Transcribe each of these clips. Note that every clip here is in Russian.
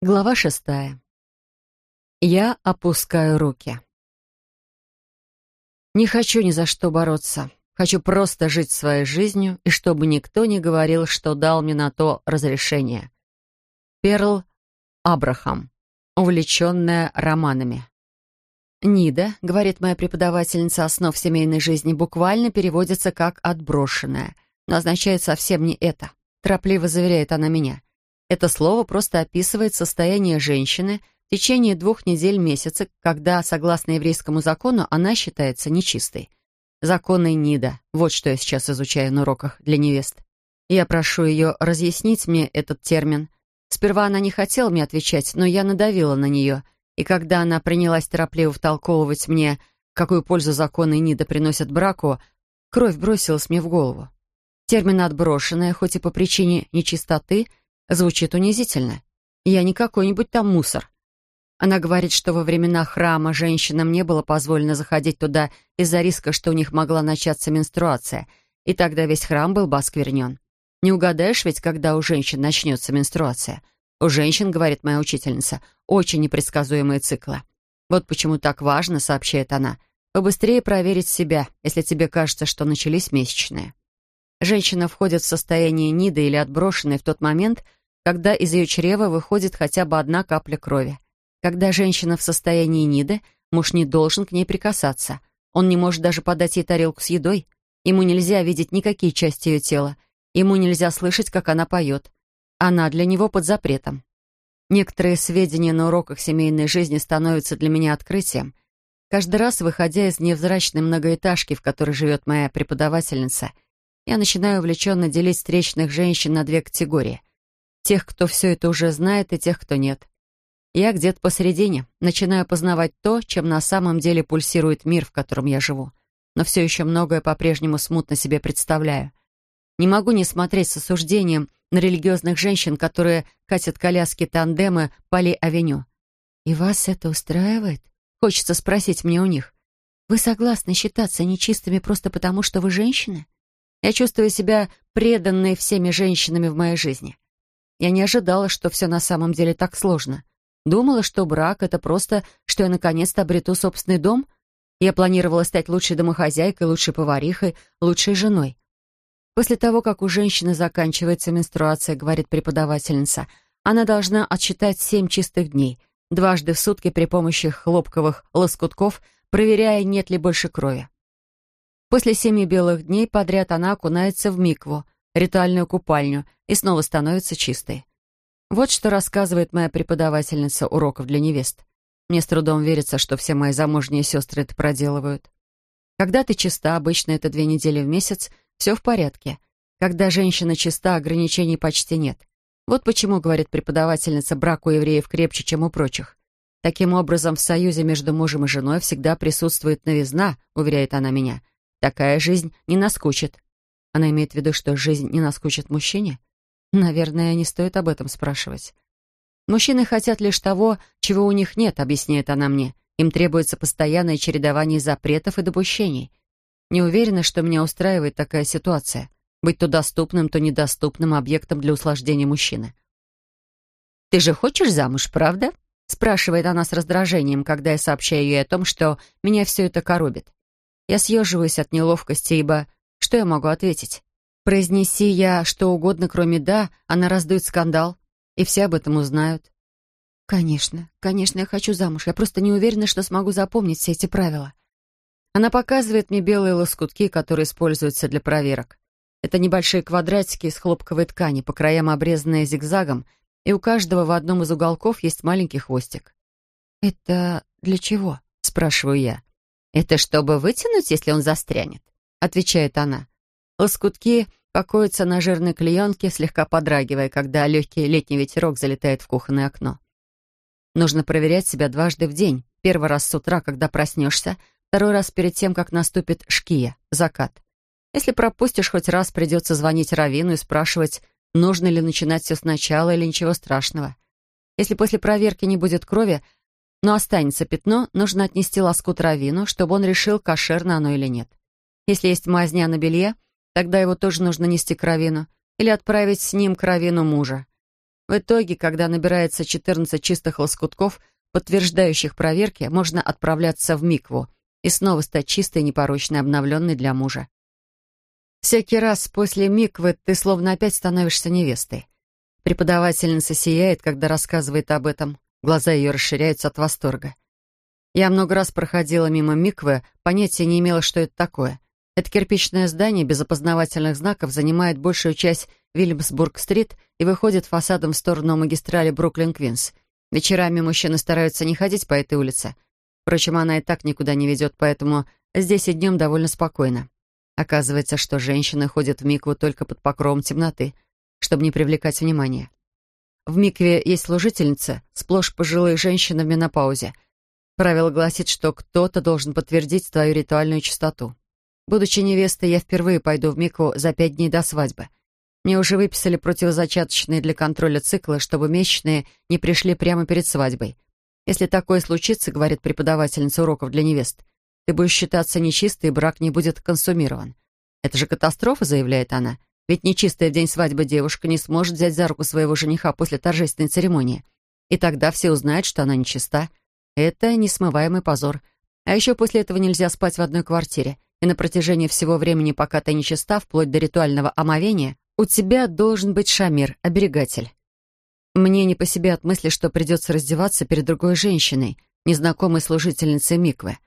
Глава шестая. Я опускаю руки. Не хочу ни за что бороться. Хочу просто жить своей жизнью, и чтобы никто не говорил, что дал мне на то разрешение. Перл Абрахам, увлеченная романами. «Нида», — говорит моя преподавательница основ семейной жизни, буквально переводится как «отброшенная», но означает совсем не это. Торопливо заверяет она меня. Это слово просто описывает состояние женщины в течение двух недель месяца, когда, согласно еврейскому закону, она считается нечистой. Законы Нида. Вот что я сейчас изучаю на уроках для невест. Я прошу ее разъяснить мне этот термин. Сперва она не хотела мне отвечать, но я надавила на нее, и когда она принялась торопливо втолковывать мне, какую пользу законы Нида приносят браку, кровь бросилась мне в голову. Термин «отброшенная», хоть и по причине нечистоты, Звучит унизительно. Я не какой-нибудь там мусор. Она говорит, что во времена храма женщинам не было позволено заходить туда из-за риска, что у них могла начаться менструация, и тогда весь храм был бы осквернен. Не угадаешь ведь, когда у женщин начнется менструация. У женщин, говорит моя учительница, очень непредсказуемые циклы. Вот почему так важно, сообщает она, побыстрее проверить себя, если тебе кажется, что начались месячные. Женщина входит в состояние ниды или отброшенной в тот момент, когда из ее чрева выходит хотя бы одна капля крови. Когда женщина в состоянии ниды, муж не должен к ней прикасаться. Он не может даже подать ей тарелку с едой. Ему нельзя видеть никакие части ее тела. Ему нельзя слышать, как она поет. Она для него под запретом. Некоторые сведения на уроках семейной жизни становятся для меня открытием. Каждый раз, выходя из невзрачной многоэтажки, в которой живет моя преподавательница, я начинаю увлеченно делить встречных женщин на две категории. Тех, кто все это уже знает, и тех, кто нет. Я где-то посередине, начинаю познавать то, чем на самом деле пульсирует мир, в котором я живу. Но все еще многое по-прежнему смутно себе представляю. Не могу не смотреть с осуждением на религиозных женщин, которые катят коляски тандемы по авеню «И вас это устраивает?» Хочется спросить мне у них. «Вы согласны считаться нечистыми просто потому, что вы женщины?» Я чувствую себя преданной всеми женщинами в моей жизни. Я не ожидала, что все на самом деле так сложно. Думала, что брак — это просто, что я наконец-то обрету собственный дом. Я планировала стать лучшей домохозяйкой, лучшей поварихой, лучшей женой. После того, как у женщины заканчивается менструация, говорит преподавательница, она должна отсчитать семь чистых дней, дважды в сутки при помощи хлопковых лоскутков, проверяя, нет ли больше крови. После семи белых дней подряд она окунается в микву — ритуальную купальню и снова становится чистой. Вот что рассказывает моя преподавательница уроков для невест. Мне с трудом верится, что все мои замужние сестры это проделывают. Когда ты чиста, обычно это две недели в месяц, все в порядке. Когда женщина чиста, ограничений почти нет. Вот почему, говорит преподавательница, брак у евреев крепче, чем у прочих. Таким образом, в союзе между мужем и женой всегда присутствует новизна, уверяет она меня. Такая жизнь не наскучит. Она имеет в виду, что жизнь не наскучит мужчине? Наверное, не стоит об этом спрашивать. Мужчины хотят лишь того, чего у них нет, объясняет она мне. Им требуется постоянное чередование запретов и допущений. Не уверена, что меня устраивает такая ситуация. Быть то доступным, то недоступным объектом для услаждения мужчины. «Ты же хочешь замуж, правда?» спрашивает она с раздражением, когда я сообщаю ей о том, что меня все это коробит. Я съеживаюсь от неловкости, ибо что я могу ответить? Произнеси я что угодно, кроме «да», она раздует скандал, и все об этом узнают. Конечно, конечно, я хочу замуж. Я просто не уверена, что смогу запомнить все эти правила. Она показывает мне белые лоскутки, которые используются для проверок. Это небольшие квадратики из хлопковой ткани, по краям обрезанные зигзагом, и у каждого в одном из уголков есть маленький хвостик. «Это для чего?» — спрашиваю я. «Это чтобы вытянуть, если он застрянет. — отвечает она. Лоскутки покоятся на жирной клеенке, слегка подрагивая, когда легкий летний ветерок залетает в кухонное окно. Нужно проверять себя дважды в день. Первый раз с утра, когда проснешься, второй раз перед тем, как наступит шкия, закат. Если пропустишь хоть раз, придется звонить Равину и спрашивать, нужно ли начинать все сначала или ничего страшного. Если после проверки не будет крови, но останется пятно, нужно отнести лоскут Равину, чтобы он решил, кошерно оно или нет. Если есть мазня на белье, тогда его тоже нужно нести к равину или отправить с ним к равину мужа. В итоге, когда набирается 14 чистых лоскутков, подтверждающих проверки, можно отправляться в микву и снова стать чистой, непорочной, обновленной для мужа. Всякий раз после миквы ты словно опять становишься невестой. Преподавательница сияет, когда рассказывает об этом. Глаза ее расширяются от восторга. Я много раз проходила мимо миквы, понятия не имела, что это такое. Это кирпичное здание без опознавательных знаков занимает большую часть Вильямсбург-стрит и выходит фасадом в сторону магистрали Бруклин-Квинс. Вечерами мужчины стараются не ходить по этой улице. Впрочем, она и так никуда не ведет, поэтому здесь и днем довольно спокойно. Оказывается, что женщины ходят в микву только под покровом темноты, чтобы не привлекать внимания. В микве есть служительница, сплошь пожилые женщины в менопаузе. Правило гласит, что кто-то должен подтвердить твою ритуальную чистоту. Будучи невестой, я впервые пойду в Мику за пять дней до свадьбы. Мне уже выписали противозачаточные для контроля цикла, чтобы месячные не пришли прямо перед свадьбой. Если такое случится, говорит преподавательница уроков для невест, ты будешь считаться нечистой, и брак не будет консумирован. Это же катастрофа, заявляет она. Ведь нечистая в день свадьбы девушка не сможет взять за руку своего жениха после торжественной церемонии. И тогда все узнают, что она нечиста. Это несмываемый позор. А еще после этого нельзя спать в одной квартире и на протяжении всего времени, пока ты нечиста, вплоть до ритуального омовения, у тебя должен быть шамир, оберегатель. Мне не по себе от мысли, что придется раздеваться перед другой женщиной, незнакомой служительницей Миквы.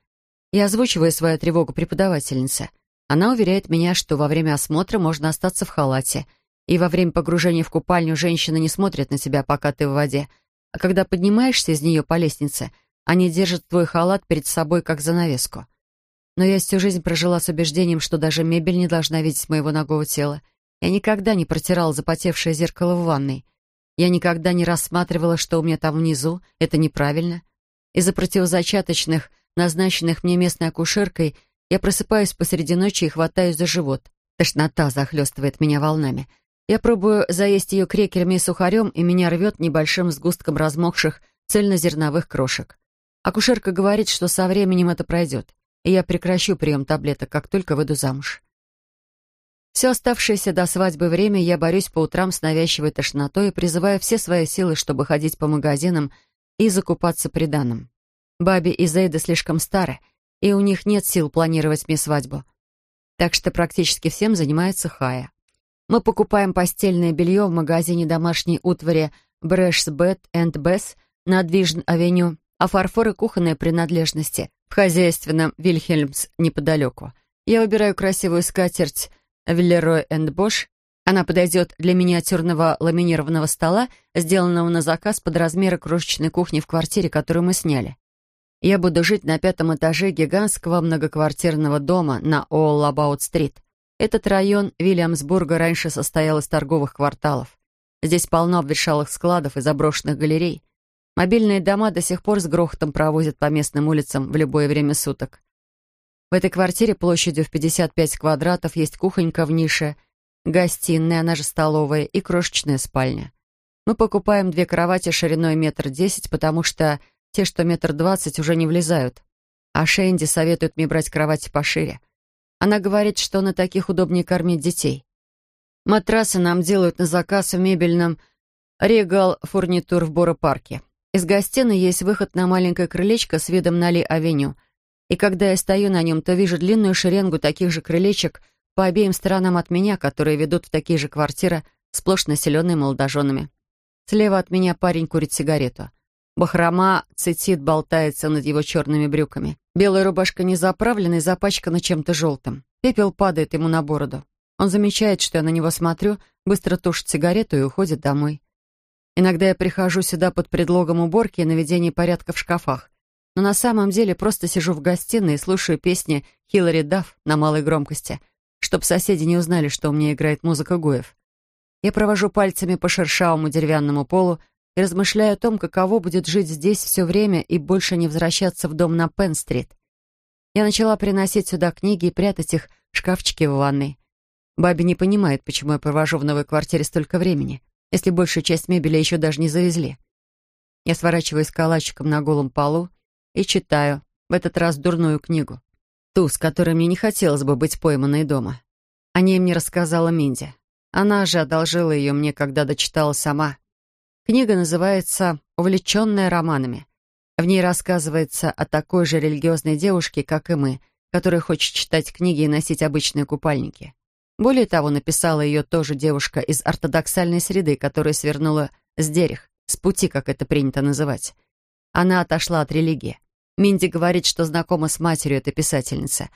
Я озвучиваю свою тревогу преподавательнице. Она уверяет меня, что во время осмотра можно остаться в халате, и во время погружения в купальню женщина не смотрит на тебя, пока ты в воде, а когда поднимаешься из нее по лестнице, они держат твой халат перед собой как занавеску. Но я всю жизнь прожила с убеждением, что даже мебель не должна видеть моего ногого тела. Я никогда не протирала запотевшее зеркало в ванной. Я никогда не рассматривала, что у меня там внизу. Это неправильно. Из-за противозачаточных, назначенных мне местной акушеркой, я просыпаюсь посреди ночи и хватаюсь за живот. Тошнота захлестывает меня волнами. Я пробую заесть ее крекерами и сухарем, и меня рвет небольшим сгустком размокших цельнозерновых крошек. Акушерка говорит, что со временем это пройдет и я прекращу прием таблеток, как только выйду замуж. Все оставшееся до свадьбы время я борюсь по утрам с навязчивой тошнотой и призываю все свои силы, чтобы ходить по магазинам и закупаться приданым. Баби и Зейда слишком стары, и у них нет сил планировать мне свадьбу. Так что практически всем занимается Хая. Мы покупаем постельное белье в магазине домашней утвари Брэшс Бет энд Бесс на Движн-авеню, а фарфор и кухонные принадлежности в хозяйственном Вильхельмс неподалеку. Я выбираю красивую скатерть Виллерой энд Бош. Она подойдет для миниатюрного ламинированного стола, сделанного на заказ под размеры крошечной кухни в квартире, которую мы сняли. Я буду жить на пятом этаже гигантского многоквартирного дома на Олл-Абаут-стрит. Этот район Вильямсбурга раньше состоял из торговых кварталов. Здесь полно обветшалых складов и заброшенных галерей. Мобильные дома до сих пор с грохотом провозят по местным улицам в любое время суток. В этой квартире площадью в 55 квадратов есть кухонька в нише, гостиная, она же столовая, и крошечная спальня. Мы покупаем две кровати шириной метр десять, потому что те, что метр двадцать, уже не влезают. А Шенди советует мне брать кровати пошире. Она говорит, что на таких удобнее кормить детей. Матрасы нам делают на заказ в мебельном «Регал Фурнитур» в Боро-парке. Из гостиной есть выход на маленькое крылечко с видом на Ли-авеню. И когда я стою на нем, то вижу длинную шеренгу таких же крылечек по обеим сторонам от меня, которые ведут в такие же квартиры, сплошь населенные молодоженами. Слева от меня парень курит сигарету. Бахрома цитит болтается над его черными брюками. Белая рубашка не заправлена и запачкана чем-то желтым. Пепел падает ему на бороду. Он замечает, что я на него смотрю, быстро тушит сигарету и уходит домой. Иногда я прихожу сюда под предлогом уборки и наведения порядка в шкафах. Но на самом деле просто сижу в гостиной и слушаю песни Хиллари Дафф на малой громкости, чтобы соседи не узнали, что у меня играет музыка Гуев. Я провожу пальцами по шершавому деревянному полу и размышляю о том, каково будет жить здесь все время и больше не возвращаться в дом на Пен-стрит. Я начала приносить сюда книги и прятать их в шкафчике в ванной. Баби не понимает, почему я провожу в новой квартире столько времени если большую часть мебели еще даже не завезли. Я сворачиваюсь калачиком на голом полу и читаю, в этот раз дурную книгу. Ту, с которой мне не хотелось бы быть пойманной дома. О ней мне рассказала Минди. Она же одолжила ее мне, когда дочитала сама. Книга называется «Увлеченная романами». В ней рассказывается о такой же религиозной девушке, как и мы, которая хочет читать книги и носить обычные купальники. Более того, написала ее тоже девушка из ортодоксальной среды, которая свернула с дерех, с пути, как это принято называть. Она отошла от религии. Минди говорит, что знакома с матерью этой писательницы.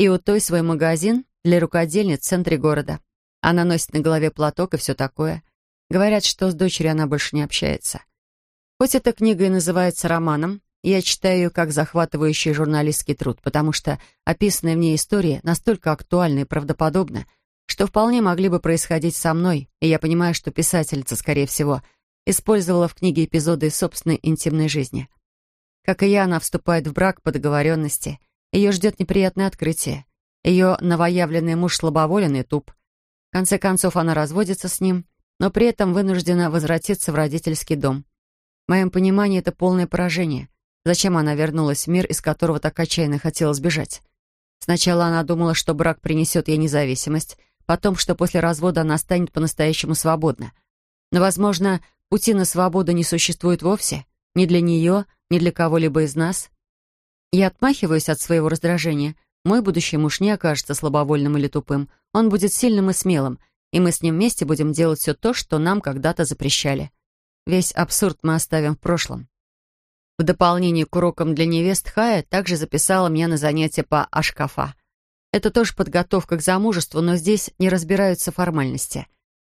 И у той свой магазин для рукодельниц в центре города. Она носит на голове платок и все такое. Говорят, что с дочерью она больше не общается. Хоть эта книга и называется романом, я читаю ее как захватывающий журналистский труд, потому что описанные в ней истории настолько актуальны и правдоподобны, что вполне могли бы происходить со мной, и я понимаю, что писательница, скорее всего, использовала в книге эпизоды из собственной интимной жизни. Как и я, она вступает в брак по договоренности. Ее ждет неприятное открытие. Ее новоявленный муж слабоволен и туп. В конце концов, она разводится с ним, но при этом вынуждена возвратиться в родительский дом. В моем понимании это полное поражение. Зачем она вернулась в мир, из которого так отчаянно хотела сбежать? Сначала она думала, что брак принесет ей независимость, потом, что после развода она станет по-настоящему свободна. Но, возможно, пути на свободу не существует вовсе, ни для нее, ни для кого-либо из нас. Я отмахиваюсь от своего раздражения. Мой будущий муж не окажется слабовольным или тупым. Он будет сильным и смелым, и мы с ним вместе будем делать все то, что нам когда-то запрещали. Весь абсурд мы оставим в прошлом. В дополнение к урокам для невест Хая также записала меня на занятия по ашкафа. Это тоже подготовка к замужеству, но здесь не разбираются формальности.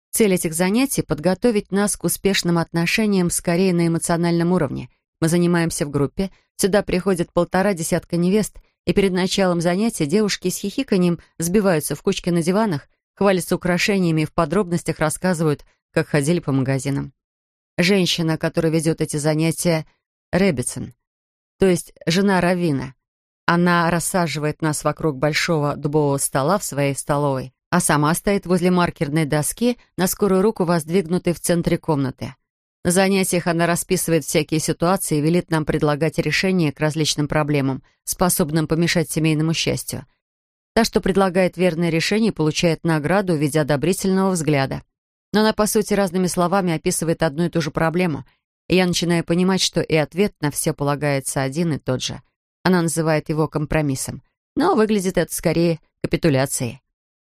Цель этих занятий — подготовить нас к успешным отношениям скорее на эмоциональном уровне. Мы занимаемся в группе, сюда приходят полтора десятка невест, и перед началом занятия девушки с хихиканием сбиваются в кучки на диванах, хвалятся украшениями и в подробностях рассказывают, как ходили по магазинам. Женщина, которая ведет эти занятия, Рэббитсон, то есть жена Равина. Она рассаживает нас вокруг большого дубового стола в своей столовой, а сама стоит возле маркерной доски, на скорую руку воздвигнутой в центре комнаты. На занятиях она расписывает всякие ситуации и велит нам предлагать решения к различным проблемам, способным помешать семейному счастью. Та, что предлагает верное решение, получает награду в виде одобрительного взгляда. Но она, по сути, разными словами описывает одну и ту же проблему, и я начинаю понимать, что и ответ на все полагается один и тот же. Она называет его компромиссом, но выглядит это скорее капитуляцией.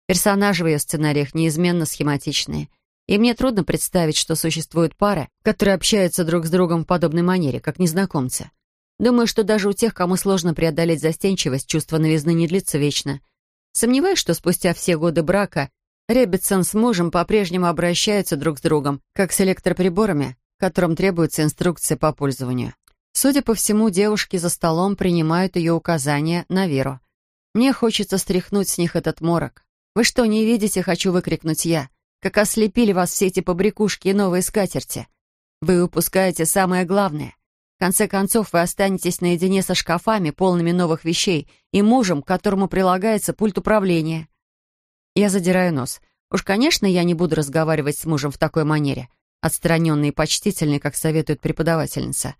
Персонажи в ее сценариях неизменно схематичные, и мне трудно представить, что существуют пары, которые общаются друг с другом в подобной манере, как незнакомцы. Думаю, что даже у тех, кому сложно преодолеть застенчивость, чувство новизны не длится вечно. Сомневаюсь, что спустя все годы брака Реббитсон с мужем по-прежнему обращаются друг с другом, как с электроприборами, которым требуется инструкция по пользованию. Судя по всему, девушки за столом принимают ее указания на веру. Мне хочется стряхнуть с них этот морок. «Вы что, не видите?» — хочу выкрикнуть я. «Как ослепили вас все эти побрякушки и новые скатерти! Вы упускаете самое главное. В конце концов, вы останетесь наедине со шкафами, полными новых вещей, и мужем, к которому прилагается пульт управления. Я задираю нос. Уж, конечно, я не буду разговаривать с мужем в такой манере, отстраненный и почтительный, как советует преподавательница.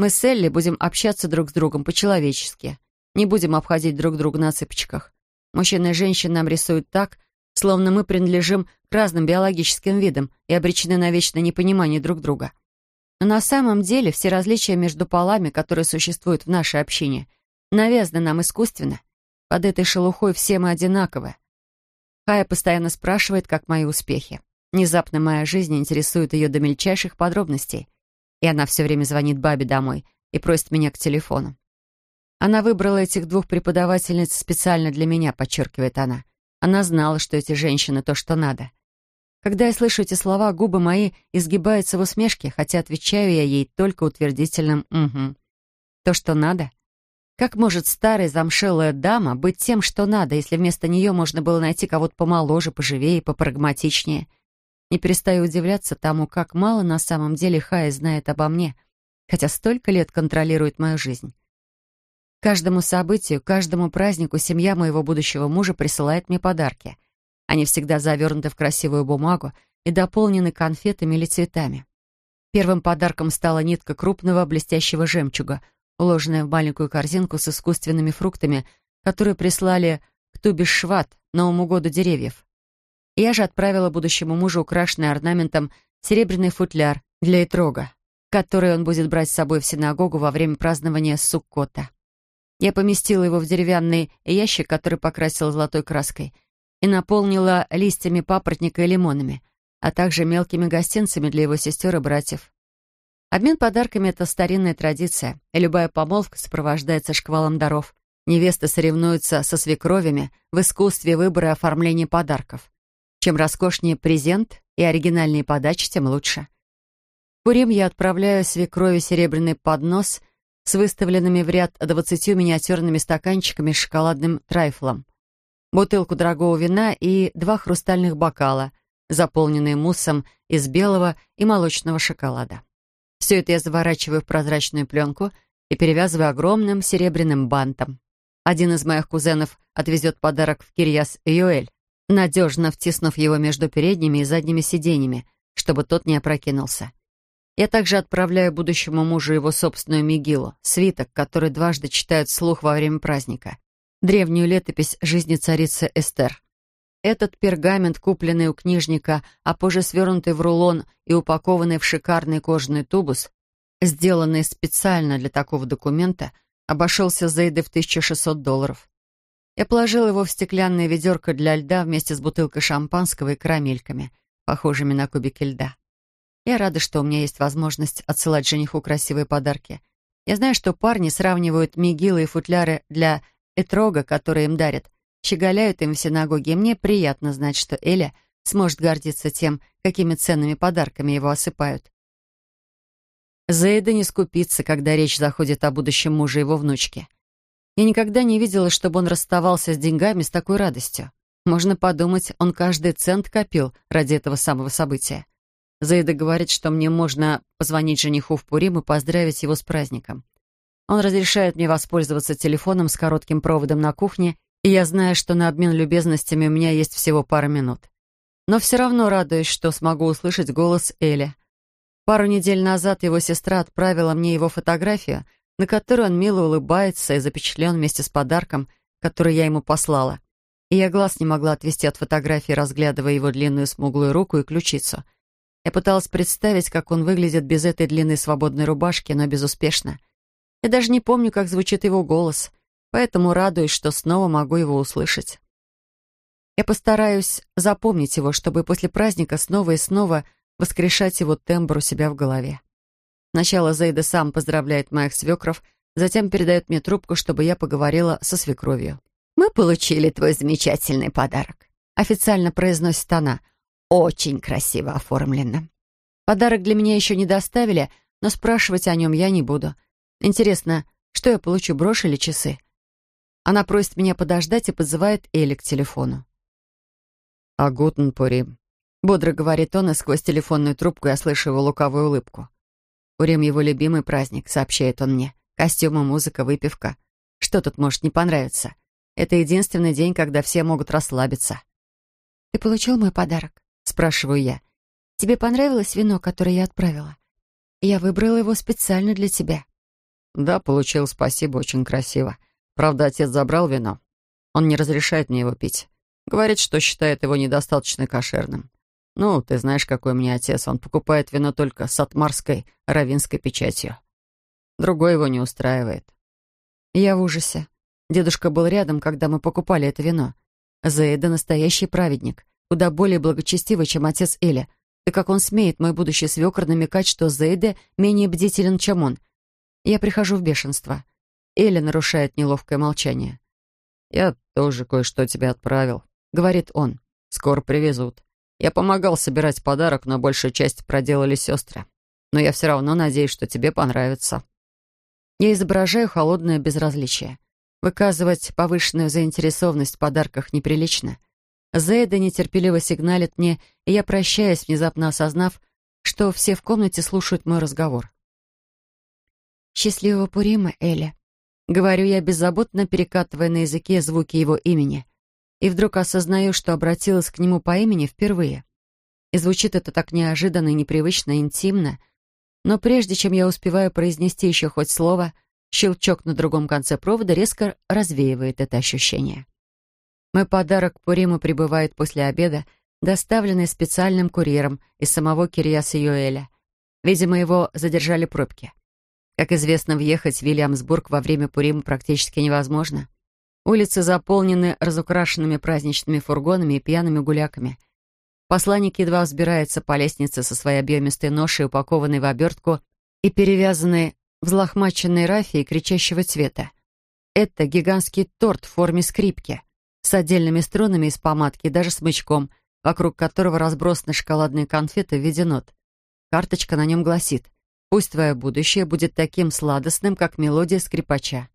Мы с Элли будем общаться друг с другом по-человечески. Не будем обходить друг друга на цыпочках. Мужчина и женщина нам рисуют так, словно мы принадлежим к разным биологическим видам и обречены на вечное непонимание друг друга. Но на самом деле все различия между полами, которые существуют в нашей общине, навязаны нам искусственно. Под этой шелухой все мы одинаковые. Хая постоянно спрашивает, как мои успехи. Внезапно моя жизнь интересует ее до мельчайших подробностей. И она все время звонит бабе домой и просит меня к телефону. Она выбрала этих двух преподавательниц специально для меня, подчеркивает она. Она знала, что эти женщины то, что надо. Когда я слышу эти слова, губы мои изгибаются в усмешке, хотя отвечаю я ей только утвердительным «угу». То, что надо, как может старая замшелая дама быть тем, что надо, если вместо нее можно было найти кого-то помоложе, поживее, попрагматичнее? Не перестаю удивляться тому, как мало на самом деле Хая знает обо мне, хотя столько лет контролирует мою жизнь. Каждому событию, каждому празднику семья моего будущего мужа присылает мне подарки. Они всегда завернуты в красивую бумагу и дополнены конфетами или цветами. Первым подарком стала нитка крупного блестящего жемчуга — уложенная в маленькую корзинку с искусственными фруктами, которые прислали к Тубишват, Новому году деревьев. Я же отправила будущему мужу украшенный орнаментом серебряный футляр для Итрога, который он будет брать с собой в синагогу во время празднования Суккота. Я поместила его в деревянный ящик, который покрасила золотой краской, и наполнила листьями папоротника и лимонами, а также мелкими гостинцами для его сестер и братьев. Обмен подарками — это старинная традиция, и любая помолвка сопровождается шквалом даров. Невеста соревнуется со свекровями в искусстве выбора и оформления подарков. Чем роскошнее презент и оригинальные подачи, тем лучше. В Пурим я отправляю свекрови серебряный поднос с выставленными в ряд двадцатью миниатюрными стаканчиками с шоколадным трайфлом, бутылку дорогого вина и два хрустальных бокала, заполненные муссом из белого и молочного шоколада. Все это я заворачиваю в прозрачную пленку и перевязываю огромным серебряным бантом. Один из моих кузенов отвезет подарок в Кирьяс-Юэль, надежно втиснув его между передними и задними сиденьями, чтобы тот не опрокинулся. Я также отправляю будущему мужу его собственную мигилу, свиток, который дважды читают вслух во время праздника. Древнюю летопись жизни царицы Эстер. Этот пергамент, купленный у книжника, а позже свернутый в рулон и упакованный в шикарный кожаный тубус, сделанный специально для такого документа, обошелся Зейде в 1600 долларов. Я положил его в стеклянное ведерко для льда вместе с бутылкой шампанского и карамельками, похожими на кубики льда. Я рада, что у меня есть возможность отсылать жениху красивые подарки. Я знаю, что парни сравнивают мигилы и футляры для этрога, которые им дарят, щеголяют им в синагоге, и мне приятно знать, что Эля сможет гордиться тем, какими ценными подарками его осыпают. Зейда не скупится, когда речь заходит о будущем муже его внучки. Я никогда не видела, чтобы он расставался с деньгами с такой радостью. Можно подумать, он каждый цент копил ради этого самого события. Заида говорит, что мне можно позвонить жениху в Пурим и поздравить его с праздником. Он разрешает мне воспользоваться телефоном с коротким проводом на кухне, и я знаю, что на обмен любезностями у меня есть всего пара минут. Но все равно радуюсь, что смогу услышать голос Эли. Пару недель назад его сестра отправила мне его фотографию — на которой он мило улыбается и запечатлен вместе с подарком, который я ему послала. И я глаз не могла отвести от фотографии, разглядывая его длинную смуглую руку и ключицу. Я пыталась представить, как он выглядит без этой длинной свободной рубашки, но безуспешно. Я даже не помню, как звучит его голос, поэтому радуюсь, что снова могу его услышать. Я постараюсь запомнить его, чтобы после праздника снова и снова воскрешать его тембр у себя в голове. Сначала Зейда сам поздравляет моих свекров, затем передает мне трубку, чтобы я поговорила со свекровью. «Мы получили твой замечательный подарок», — официально произносит она. «Очень красиво оформлено». Подарок для меня еще не доставили, но спрашивать о нем я не буду. Интересно, что я получу, брошь или часы? Она просит меня подождать и подзывает Эли к телефону. «А гутен Пурим», — бодро говорит он, и сквозь телефонную трубку я слышу его лукавую улыбку. Урем его любимый праздник, сообщает он мне. Костюмы, музыка, выпивка. Что тут может не понравиться? Это единственный день, когда все могут расслабиться. «Ты получил мой подарок?» — спрашиваю я. «Тебе понравилось вино, которое я отправила? Я выбрала его специально для тебя». «Да, получил, спасибо, очень красиво. Правда, отец забрал вино. Он не разрешает мне его пить. Говорит, что считает его недостаточно кошерным. «Ну, ты знаешь, какой меня отец. Он покупает вино только с отмарской равинской печатью. Другой его не устраивает». Я в ужасе. Дедушка был рядом, когда мы покупали это вино. Зейда — настоящий праведник, куда более благочестивый, чем отец Эля. И как он смеет, мой будущий свекр, намекать, что Зейда менее бдителен, чем он. Я прихожу в бешенство. Эля нарушает неловкое молчание. «Я тоже кое-что тебе отправил», — говорит он. «Скоро привезут. Я помогал собирать подарок, но большую часть проделали сестры. Но я все равно надеюсь, что тебе понравится. Я изображаю холодное безразличие. Выказывать повышенную заинтересованность в подарках неприлично. Зейда нетерпеливо сигналит мне, и я прощаюсь, внезапно осознав, что все в комнате слушают мой разговор. «Счастливого Пурима, Эля», — говорю я, беззаботно перекатывая на языке звуки его имени и вдруг осознаю, что обратилась к нему по имени впервые. И звучит это так неожиданно непривычно, интимно. Но прежде чем я успеваю произнести еще хоть слово, щелчок на другом конце провода резко развеивает это ощущение. Мой подарок Пуриму прибывает после обеда, доставленный специальным курьером из самого Кирьяса Юэля. Видимо, его задержали пробки. Как известно, въехать в Вильямсбург во время Пурима практически невозможно. Улицы заполнены разукрашенными праздничными фургонами и пьяными гуляками. Посланник едва взбирается по лестнице со своей объемистой ношей, упакованной в обертку и перевязанной взлохмаченной рафией кричащего цвета. Это гигантский торт в форме скрипки с отдельными струнами из помадки, даже смычком, вокруг которого разбросаны шоколадные конфеты в виде нот. Карточка на нем гласит Пусть твое будущее будет таким сладостным, как мелодия скрипача.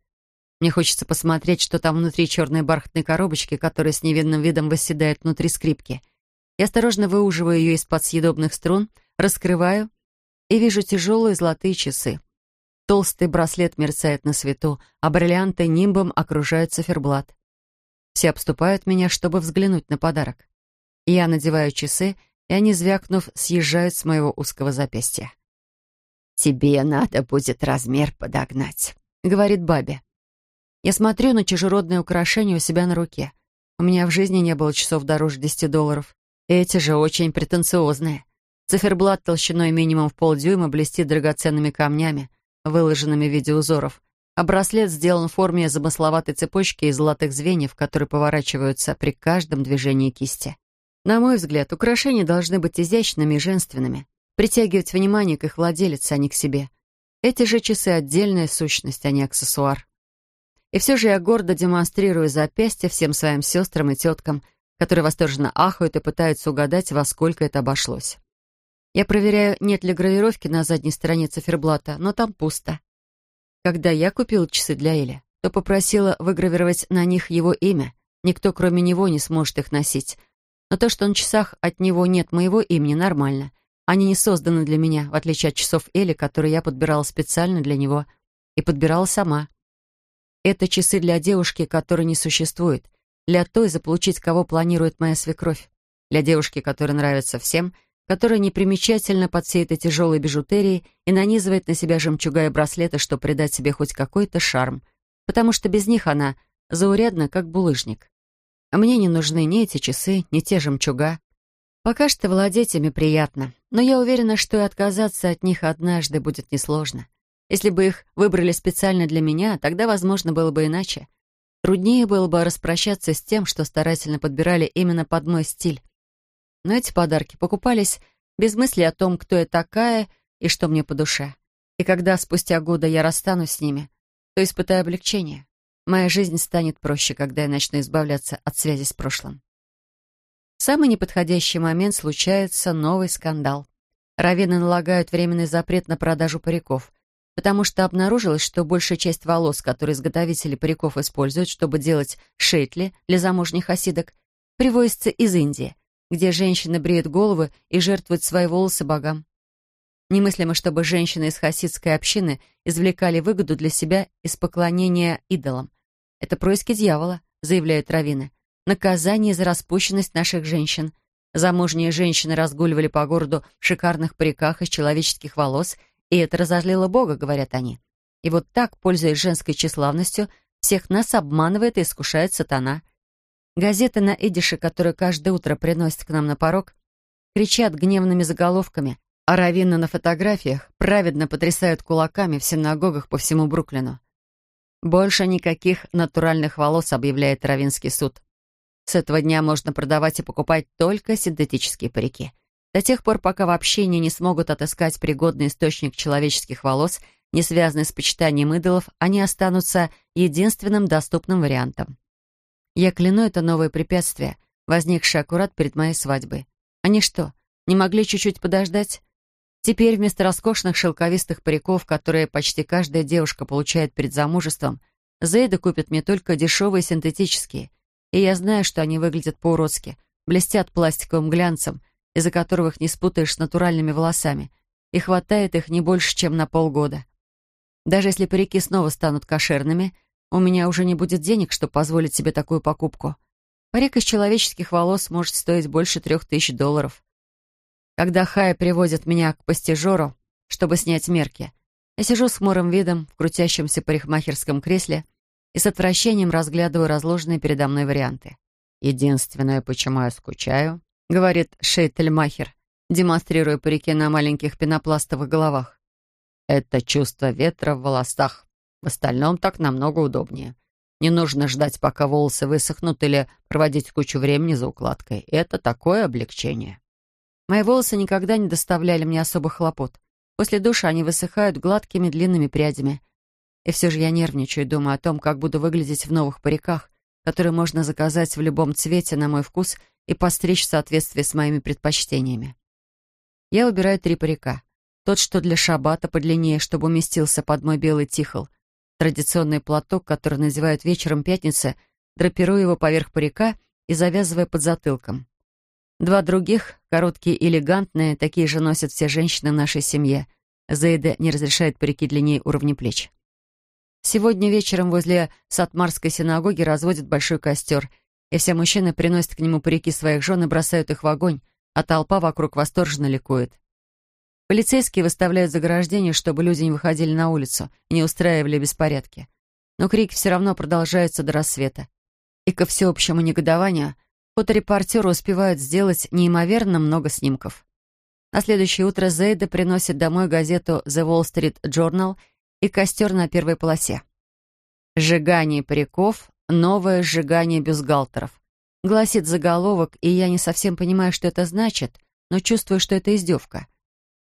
Мне хочется посмотреть, что там внутри черной бархатной коробочки, которая с невинным видом восседает внутри скрипки. Я осторожно выуживаю ее из-под съедобных струн, раскрываю и вижу тяжелые золотые часы. Толстый браслет мерцает на свету, а бриллианты нимбом окружают циферблат. Все обступают меня, чтобы взглянуть на подарок. Я надеваю часы, и они, звякнув, съезжают с моего узкого запястья. «Тебе надо будет размер подогнать», — говорит бабе. Я смотрю на чужеродное украшение у себя на руке. У меня в жизни не было часов дороже 10 долларов. Эти же очень претенциозные. Циферблат толщиной минимум в полдюйма блестит драгоценными камнями, выложенными в виде узоров, а браслет сделан в форме замысловатой цепочки из золотых звеньев, которые поворачиваются при каждом движении кисти. На мой взгляд, украшения должны быть изящными и женственными притягивать внимание к их владелице, а не к себе. Эти же часы — отдельная сущность, а не аксессуар. И все же я гордо демонстрирую запястье всем своим сестрам и теткам, которые восторженно ахают и пытаются угадать, во сколько это обошлось. Я проверяю, нет ли гравировки на задней стороне циферблата, но там пусто. Когда я купила часы для Эли, то попросила выгравировать на них его имя. Никто, кроме него, не сможет их носить. Но то, что на часах от него нет моего имени, нормально — они не созданы для меня, в отличие от часов Эли, которые я подбирала специально для него. И подбирала сама. Это часы для девушки, которой не существует. Для той, заполучить кого планирует моя свекровь. Для девушки, которая нравится всем, которая непримечательна под всей этой тяжелой бижутерией и нанизывает на себя жемчуга и браслеты, чтобы придать себе хоть какой-то шарм. Потому что без них она заурядна, как булыжник. А мне не нужны ни эти часы, ни те жемчуга. Пока что владеть ими приятно, но я уверена, что и отказаться от них однажды будет несложно. Если бы их выбрали специально для меня, тогда, возможно, было бы иначе. Труднее было бы распрощаться с тем, что старательно подбирали именно под мой стиль. Но эти подарки покупались без мысли о том, кто я такая и что мне по душе. И когда спустя года я расстанусь с ними, то испытаю облегчение. Моя жизнь станет проще, когда я начну избавляться от связи с прошлым. В самый неподходящий момент случается новый скандал. Раввины налагают временный запрет на продажу париков, потому что обнаружилось, что большая часть волос, которые изготовители париков используют, чтобы делать шейтли для замужних осидок, привозятся из Индии, где женщины бреют головы и жертвуют свои волосы богам. Немыслимо, чтобы женщины из хасидской общины извлекали выгоду для себя из поклонения идолам. Это происки дьявола, заявляют раввины наказание за распущенность наших женщин. Замужние женщины разгуливали по городу в шикарных париках из человеческих волос, и это разозлило Бога, говорят они. И вот так, пользуясь женской тщеславностью, всех нас обманывает и искушает сатана. Газеты на идише, которые каждое утро приносят к нам на порог, кричат гневными заголовками, а раввины на фотографиях праведно потрясают кулаками в синагогах по всему Бруклину. «Больше никаких натуральных волос», — объявляет Равинский суд. С этого дня можно продавать и покупать только синтетические парики. До тех пор, пока в общине не смогут отыскать пригодный источник человеческих волос, не связанный с почитанием идолов, они останутся единственным доступным вариантом. Я кляну это новое препятствие, возникшее аккурат перед моей свадьбой. Они что, не могли чуть-чуть подождать? Теперь вместо роскошных шелковистых париков, которые почти каждая девушка получает перед замужеством, Зейда купит мне только дешевые синтетические – и я знаю, что они выглядят по-уродски, блестят пластиковым глянцем, из-за которого их не спутаешь с натуральными волосами, и хватает их не больше, чем на полгода. Даже если парики снова станут кошерными, у меня уже не будет денег, чтобы позволить себе такую покупку. Парик из человеческих волос может стоить больше трех тысяч долларов. Когда Хая приводит меня к постижеру, чтобы снять мерки, я сижу с хмурым видом в крутящемся парикмахерском кресле и с отвращением разглядываю разложенные передо мной варианты. Единственное, почему я скучаю, — говорит Шейтельмахер, демонстрируя парики на маленьких пенопластовых головах. «Это чувство ветра в волосах. В остальном так намного удобнее. Не нужно ждать, пока волосы высохнут или проводить кучу времени за укладкой. Это такое облегчение». Мои волосы никогда не доставляли мне особых хлопот. После душа они высыхают гладкими длинными прядями. И все же я нервничаю думаю о том, как буду выглядеть в новых париках, которые можно заказать в любом цвете на мой вкус и постричь в соответствии с моими предпочтениями. Я выбираю три парика. Тот, что для шабата, подлиннее, чтобы уместился под мой белый тихол. Традиционный платок, который надевают вечером пятницы, драпирую его поверх парика и завязывая под затылком. Два других, короткие и элегантные, такие же носят все женщины в нашей семье. Зейда не разрешает парики длиннее уровня плеч. Сегодня вечером возле Сатмарской синагоги разводят большой костер, и все мужчины приносят к нему парики своих жен и бросают их в огонь, а толпа вокруг восторженно ликует. Полицейские выставляют заграждения, чтобы люди не выходили на улицу и не устраивали беспорядки. Но крики все равно продолжаются до рассвета. И ко всеобщему негодованию Фоторепортеры успевают сделать неимоверно много снимков. На следующее утро Зейда приносит домой газету «The Wall Street Journal» и костер на первой полосе. «Сжигание париков. Новое сжигание бюстгальтеров», — гласит заголовок, и я не совсем понимаю, что это значит, но чувствую, что это издевка.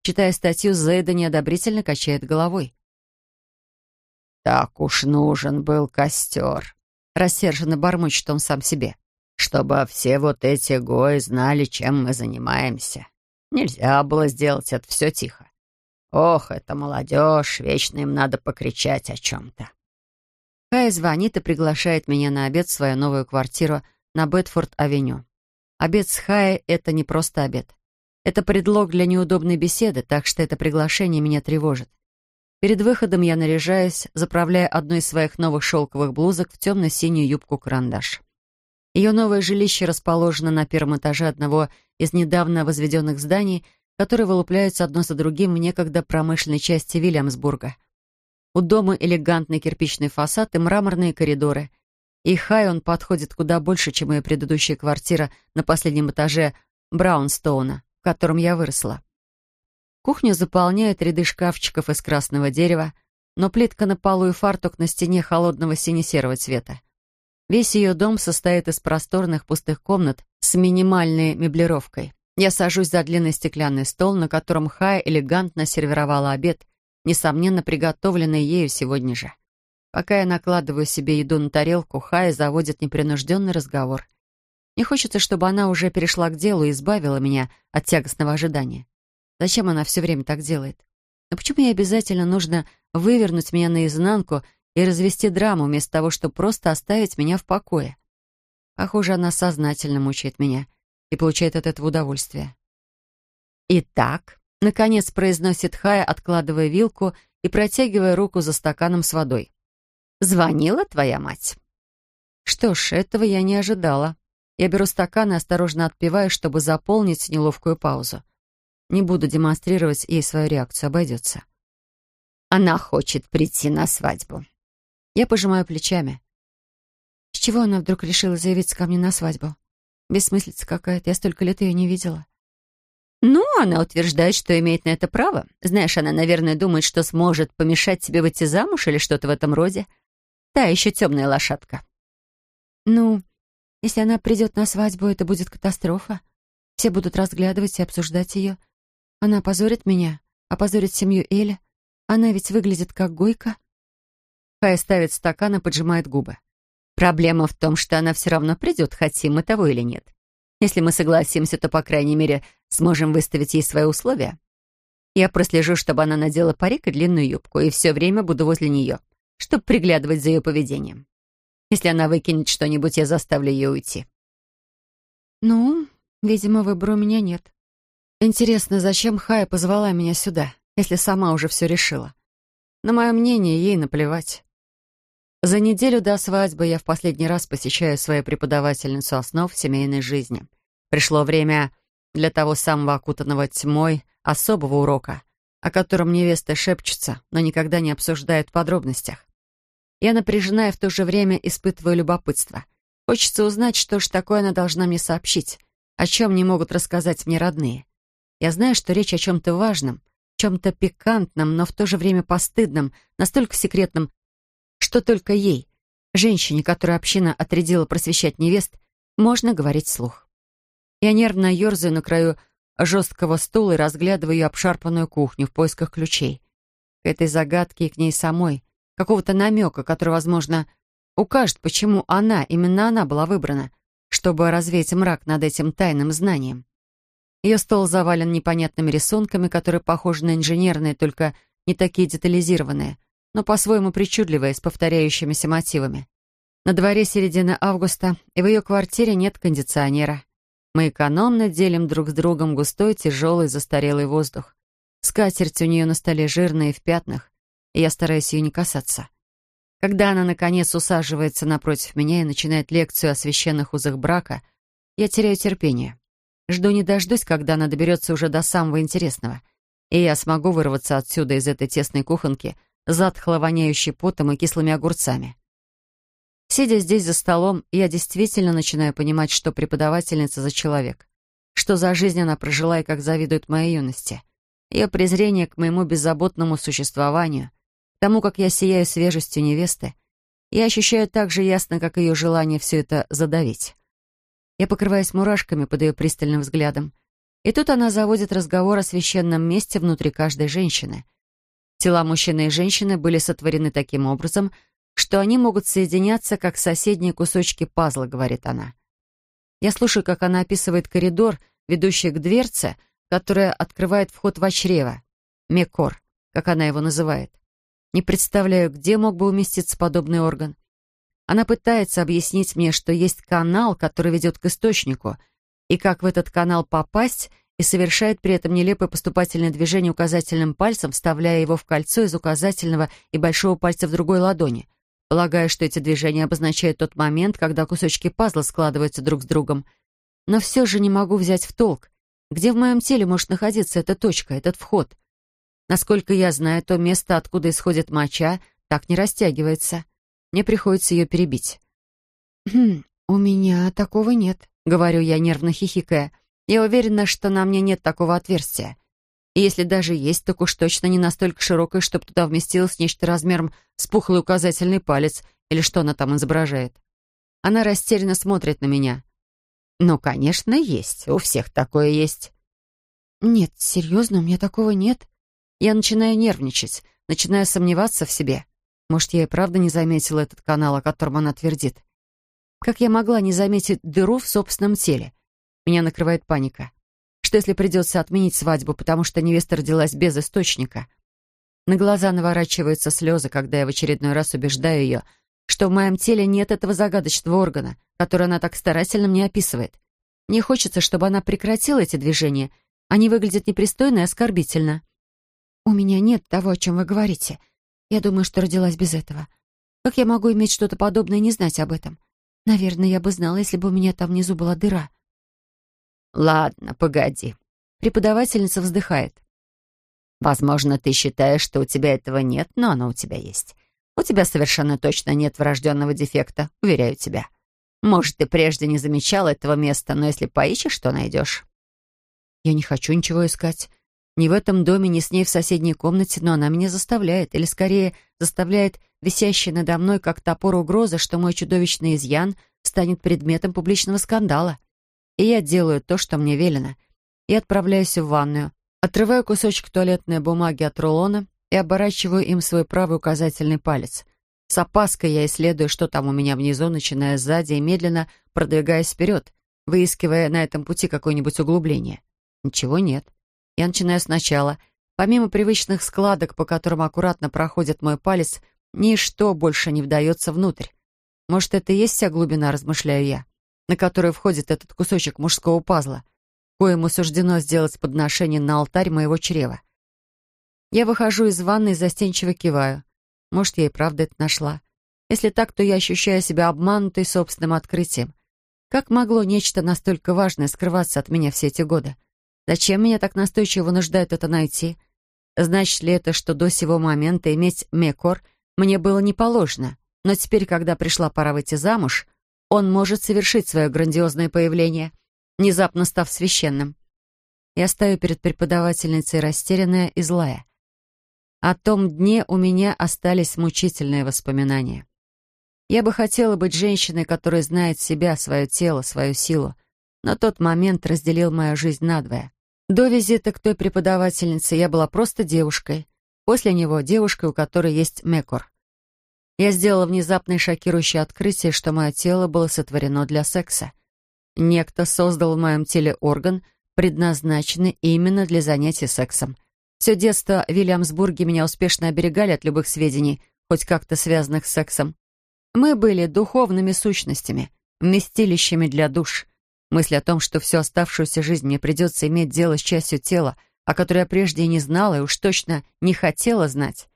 Читая статью, Зейда неодобрительно качает головой. «Так уж нужен был костер», — рассерженно бормочет он сам себе чтобы все вот эти гои знали, чем мы занимаемся. Нельзя было сделать это все тихо. Ох, это молодежь, вечно им надо покричать о чем-то. Кая звонит и приглашает меня на обед в свою новую квартиру на Бетфорд-авеню. Обед с Хай — это не просто обед. Это предлог для неудобной беседы, так что это приглашение меня тревожит. Перед выходом я наряжаюсь, заправляя одну из своих новых шелковых блузок в темно-синюю юбку-карандаш. Ее новое жилище расположено на первом этаже одного из недавно возведенных зданий, которые вылупляются одно за другим в некогда промышленной части Вильямсбурга. У дома элегантный кирпичный фасад и мраморные коридоры. И Хай он подходит куда больше, чем моя предыдущая квартира на последнем этаже Браунстоуна, в котором я выросла. Кухню заполняют ряды шкафчиков из красного дерева, но плитка на полу и фартук на стене холодного сине-серого цвета. Весь ее дом состоит из просторных пустых комнат с минимальной меблировкой. Я сажусь за длинный стеклянный стол, на котором Хая элегантно сервировала обед, несомненно, приготовленный ею сегодня же. Пока я накладываю себе еду на тарелку, Хая заводит непринужденный разговор. Не хочется, чтобы она уже перешла к делу и избавила меня от тягостного ожидания. Зачем она все время так делает? Но почему ей обязательно нужно вывернуть меня наизнанку и развести драму вместо того, чтобы просто оставить меня в покое. Похоже, она сознательно мучает меня и получает от этого удовольствие. «Итак», — наконец произносит Хая, откладывая вилку и протягивая руку за стаканом с водой. «Звонила твоя мать?» Что ж, этого я не ожидала. Я беру стакан и осторожно отпиваю, чтобы заполнить неловкую паузу. Не буду демонстрировать ей свою реакцию, обойдется. Она хочет прийти на свадьбу. Я пожимаю плечами. С чего она вдруг решила заявиться ко мне на свадьбу? Бессмыслица какая-то, я столько лет ее не видела. Ну, она утверждает, что имеет на это право. Знаешь, она, наверное, думает, что сможет помешать тебе выйти замуж или что-то в этом роде. Та еще темная лошадка. Ну, если она придет на свадьбу, это будет катастрофа. Все будут разглядывать и обсуждать ее. Она опозорит меня, опозорит семью Эли. Она ведь выглядит как гойка. Хай ставит стакан и поджимает губы. Проблема в том, что она все равно придет, хотим мы того или нет. Если мы согласимся, то, по крайней мере, сможем выставить ей свои условия. Я прослежу, чтобы она надела парик и длинную юбку, и все время буду возле нее, чтобы приглядывать за ее поведением. Если она выкинет что-нибудь, я заставлю ее уйти. Ну, видимо, выбора у меня нет. Интересно, зачем Хая позвала меня сюда, если сама уже все решила? На мое мнение, ей наплевать. За неделю до свадьбы я в последний раз посещаю свою преподавательницу основ семейной жизни. Пришло время для того самого окутанного тьмой особого урока, о котором невесты шепчутся, но никогда не обсуждают в подробностях. Я напряжена и в то же время испытываю любопытство. Хочется узнать, что же такое она должна мне сообщить. о чем не могут рассказать мне родные. Я знаю, что речь о чем-то важном, чем-то пикантном, но в то же время постыдном, настолько секретном, что только ей, женщине, которую община отрядила просвещать невест, можно говорить вслух. Я нервно ерзаю на краю жесткого стула и разглядываю обшарпанную кухню в поисках ключей. К этой загадке и к ней самой, какого-то намека, который, возможно, укажет, почему она, именно она была выбрана, чтобы развеять мрак над этим тайным знанием. Ее стол завален непонятными рисунками, которые похожи на инженерные, только не такие детализированные, но по-своему причудливые, с повторяющимися мотивами. На дворе середина августа, и в ее квартире нет кондиционера. Мы экономно делим друг с другом густой, тяжелый, застарелый воздух. Скатерть у нее на столе жирная и в пятнах, и я стараюсь ее не касаться. Когда она, наконец, усаживается напротив меня и начинает лекцию о священных узах брака, я теряю терпение. Жду не дождусь, когда она доберется уже до самого интересного, и я смогу вырваться отсюда из этой тесной кухонки, затхло воняющей потом и кислыми огурцами. Сидя здесь за столом, я действительно начинаю понимать, что преподавательница за человек, что за жизнь она прожила и как завидует моей юности. Ее презрение к моему беззаботному существованию — тому, как я сияю свежестью невесты, я ощущаю так же ясно, как ее желание все это задавить. Я покрываюсь мурашками под ее пристальным взглядом. И тут она заводит разговор о священном месте внутри каждой женщины. Тела мужчины и женщины были сотворены таким образом, что они могут соединяться, как соседние кусочки пазла, говорит она. Я слушаю, как она описывает коридор, ведущий к дверце, которая открывает вход в чрево, мекор, как она его называет. Не представляю, где мог бы уместиться подобный орган. Она пытается объяснить мне, что есть канал, который ведет к источнику, и как в этот канал попасть, и совершает при этом нелепое поступательное движение указательным пальцем, вставляя его в кольцо из указательного и большого пальца в другой ладони, полагая, что эти движения обозначают тот момент, когда кусочки пазла складываются друг с другом. Но все же не могу взять в толк, где в моем теле может находиться эта точка, этот вход. Насколько я знаю, то место, откуда исходит моча, так не растягивается. Мне приходится ее перебить. «Хм, у меня такого нет», — говорю я, нервно хихикая. «Я уверена, что на мне нет такого отверстия. И если даже есть, так уж точно не настолько широкое, чтобы туда вместилось нечто размером с пухлый указательный палец, или что она там изображает. Она растерянно смотрит на меня. «Ну, конечно, есть. У всех такое есть». «Нет, серьезно, у меня такого нет», я начинаю нервничать, начинаю сомневаться в себе. Может, я и правда не заметила этот канал, о котором она твердит. Как я могла не заметить дыру в собственном теле? Меня накрывает паника. Что если придется отменить свадьбу, потому что невеста родилась без источника? На глаза наворачиваются слезы, когда я в очередной раз убеждаю ее, что в моем теле нет этого загадочного органа, который она так старательно мне описывает. Мне хочется, чтобы она прекратила эти движения. Они выглядят непристойно и оскорбительно. «У меня нет того, о чем вы говорите. Я думаю, что родилась без этого. Как я могу иметь что-то подобное и не знать об этом? Наверное, я бы знала, если бы у меня там внизу была дыра». «Ладно, погоди». Преподавательница вздыхает. «Возможно, ты считаешь, что у тебя этого нет, но оно у тебя есть. У тебя совершенно точно нет врожденного дефекта, уверяю тебя. Может, ты прежде не замечал этого места, но если поищешь, то найдешь». «Я не хочу ничего искать. Ни в этом доме, ни с ней в соседней комнате, но она меня заставляет, или скорее заставляет висящая надо мной как топор угроза, что мой чудовищный изъян станет предметом публичного скандала. И я делаю то, что мне велено, и отправляюсь в ванную, отрываю кусочек туалетной бумаги от рулона и оборачиваю им свой правый указательный палец. С опаской я исследую, что там у меня внизу, начиная сзади и медленно продвигаясь вперед, выискивая на этом пути какое-нибудь углубление. Ничего нет. Я начинаю сначала. Помимо привычных складок, по которым аккуратно проходит мой палец, ничто больше не вдается внутрь. Может, это и есть вся глубина, размышляю я, на которую входит этот кусочек мужского пазла, коему суждено сделать подношение на алтарь моего чрева. Я выхожу из ванны и застенчиво киваю. Может, я и правда это нашла. Если так, то я ощущаю себя обманутой собственным открытием. Как могло нечто настолько важное скрываться от меня все эти годы? Зачем меня так настойчиво вынуждают это найти? Значит ли это, что до сего момента иметь Мекор мне было не положено, но теперь, когда пришла пора выйти замуж, он может совершить свое грандиозное появление? внезапно став священным. Я стою перед преподавательницей растерянная и злая. О том дне у меня остались мучительные воспоминания. Я бы хотела быть женщиной, которая знает себя, свое тело, свою силу, но тот момент разделил мою жизнь надвое. До визита к той преподавательнице я была просто девушкой. После него девушкой, у которой есть мекор. Я сделала внезапное шокирующее открытие, что мое тело было сотворено для секса. Некто создал в моем теле орган, предназначенный именно для занятий сексом. Все детство в Вильямсбурге меня успешно оберегали от любых сведений, хоть как-то связанных с сексом. Мы были духовными сущностями, вместилищами для душ. Мысль о том, что всю оставшуюся жизнь мне придется иметь дело с частью тела, о которой я прежде не знала и уж точно не хотела знать,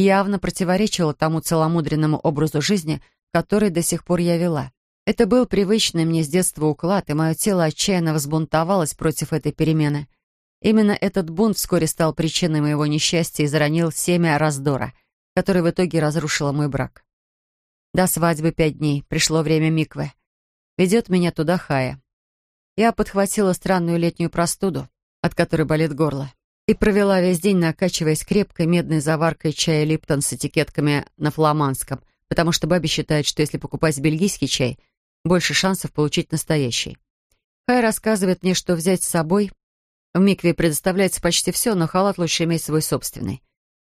явно противоречила тому целомудренному образу жизни, который до сих пор я вела. Это был привычный мне с детства уклад, и мое тело отчаянно взбунтовалось против этой перемены. Именно этот бунт вскоре стал причиной моего несчастья и заронил семя раздора, которое в итоге разрушило мой брак. До свадьбы пять дней, пришло время миквы. Ведет меня туда Хая. Я подхватила странную летнюю простуду, от которой болит горло, и провела весь день, накачиваясь крепкой медной заваркой чая Липтон с этикетками на фламандском, потому что баби считает, что если покупать бельгийский чай — больше шансов получить настоящий. Хай рассказывает мне, что взять с собой. В Микве предоставляется почти все, но халат лучше иметь свой собственный.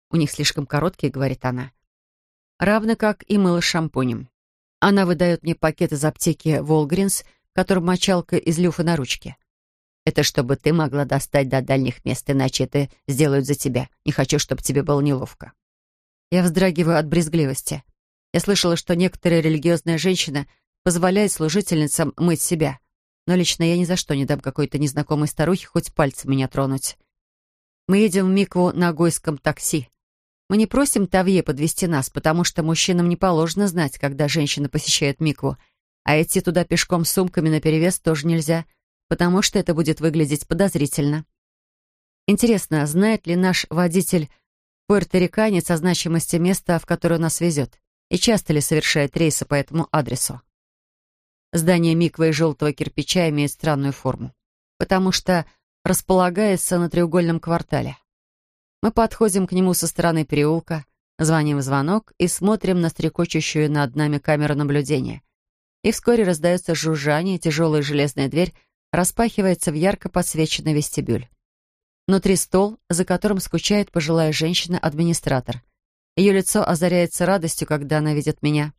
У них слишком короткий, говорит она. Равно как и мыло шампунем. Она выдает мне пакет из аптеки Волгринс, в котором мочалка из люфа на ручке. Это чтобы ты могла достать до дальних мест, иначе это сделают за тебя. Не хочу, чтобы тебе было неловко. Я вздрагиваю от брезгливости. Я слышала, что некоторые религиозные женщины позволяет служительницам мыть себя. Но лично я ни за что не дам какой-то незнакомой старухе хоть пальцем меня тронуть. Мы едем в Микву на гойском такси. Мы не просим Тавье подвести нас, потому что мужчинам не положено знать, когда женщина посещает Микву, а идти туда пешком с сумками наперевес тоже нельзя, потому что это будет выглядеть подозрительно. Интересно, знает ли наш водитель пуэрториканец о значимости места, в которое нас везет, и часто ли совершает рейсы по этому адресу? Здание миквы из желтого кирпича имеет странную форму, потому что располагается на треугольном квартале. Мы подходим к нему со стороны переулка, звоним в звонок и смотрим на стрекочущую над нами камеру наблюдения. И вскоре раздается жужжание, тяжелая железная дверь распахивается в ярко подсвеченный вестибюль. Внутри стол, за которым скучает пожилая женщина-администратор. Ее лицо озаряется радостью, когда она видит меня.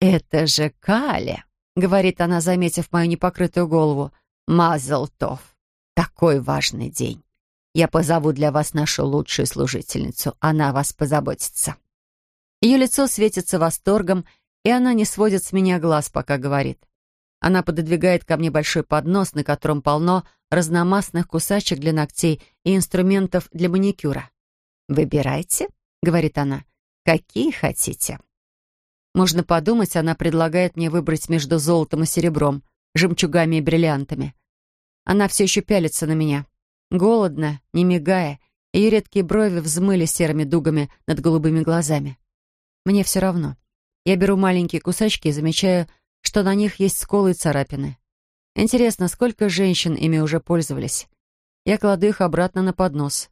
«Это же Каля!» — говорит она, заметив мою непокрытую голову. «Мазлтов! Такой важный день! Я позову для вас нашу лучшую служительницу. Она о вас позаботится». Ее лицо светится восторгом, и она не сводит с меня глаз, пока говорит. Она пододвигает ко мне большой поднос, на котором полно разномастных кусачек для ногтей и инструментов для маникюра. «Выбирайте», — говорит она, — «какие хотите». Можно подумать, она предлагает мне выбрать между золотом и серебром, жемчугами и бриллиантами. Она все еще пялится на меня. Голодно, не мигая, ее редкие брови взмыли серыми дугами над голубыми глазами. Мне все равно. Я беру маленькие кусачки и замечаю, что на них есть сколы и царапины. Интересно, сколько женщин ими уже пользовались? Я кладу их обратно на поднос.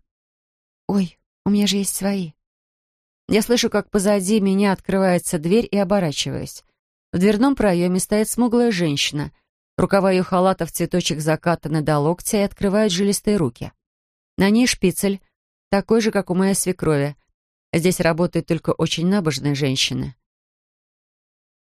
«Ой, у меня же есть свои». Я слышу, как позади меня открывается дверь и оборачиваюсь. В дверном проеме стоит смуглая женщина. Рукава ее халата в цветочек закатаны до локтя и открывают жилистые руки. На ней шпицель, такой же, как у моей свекрови. Здесь работают только очень набожные женщины.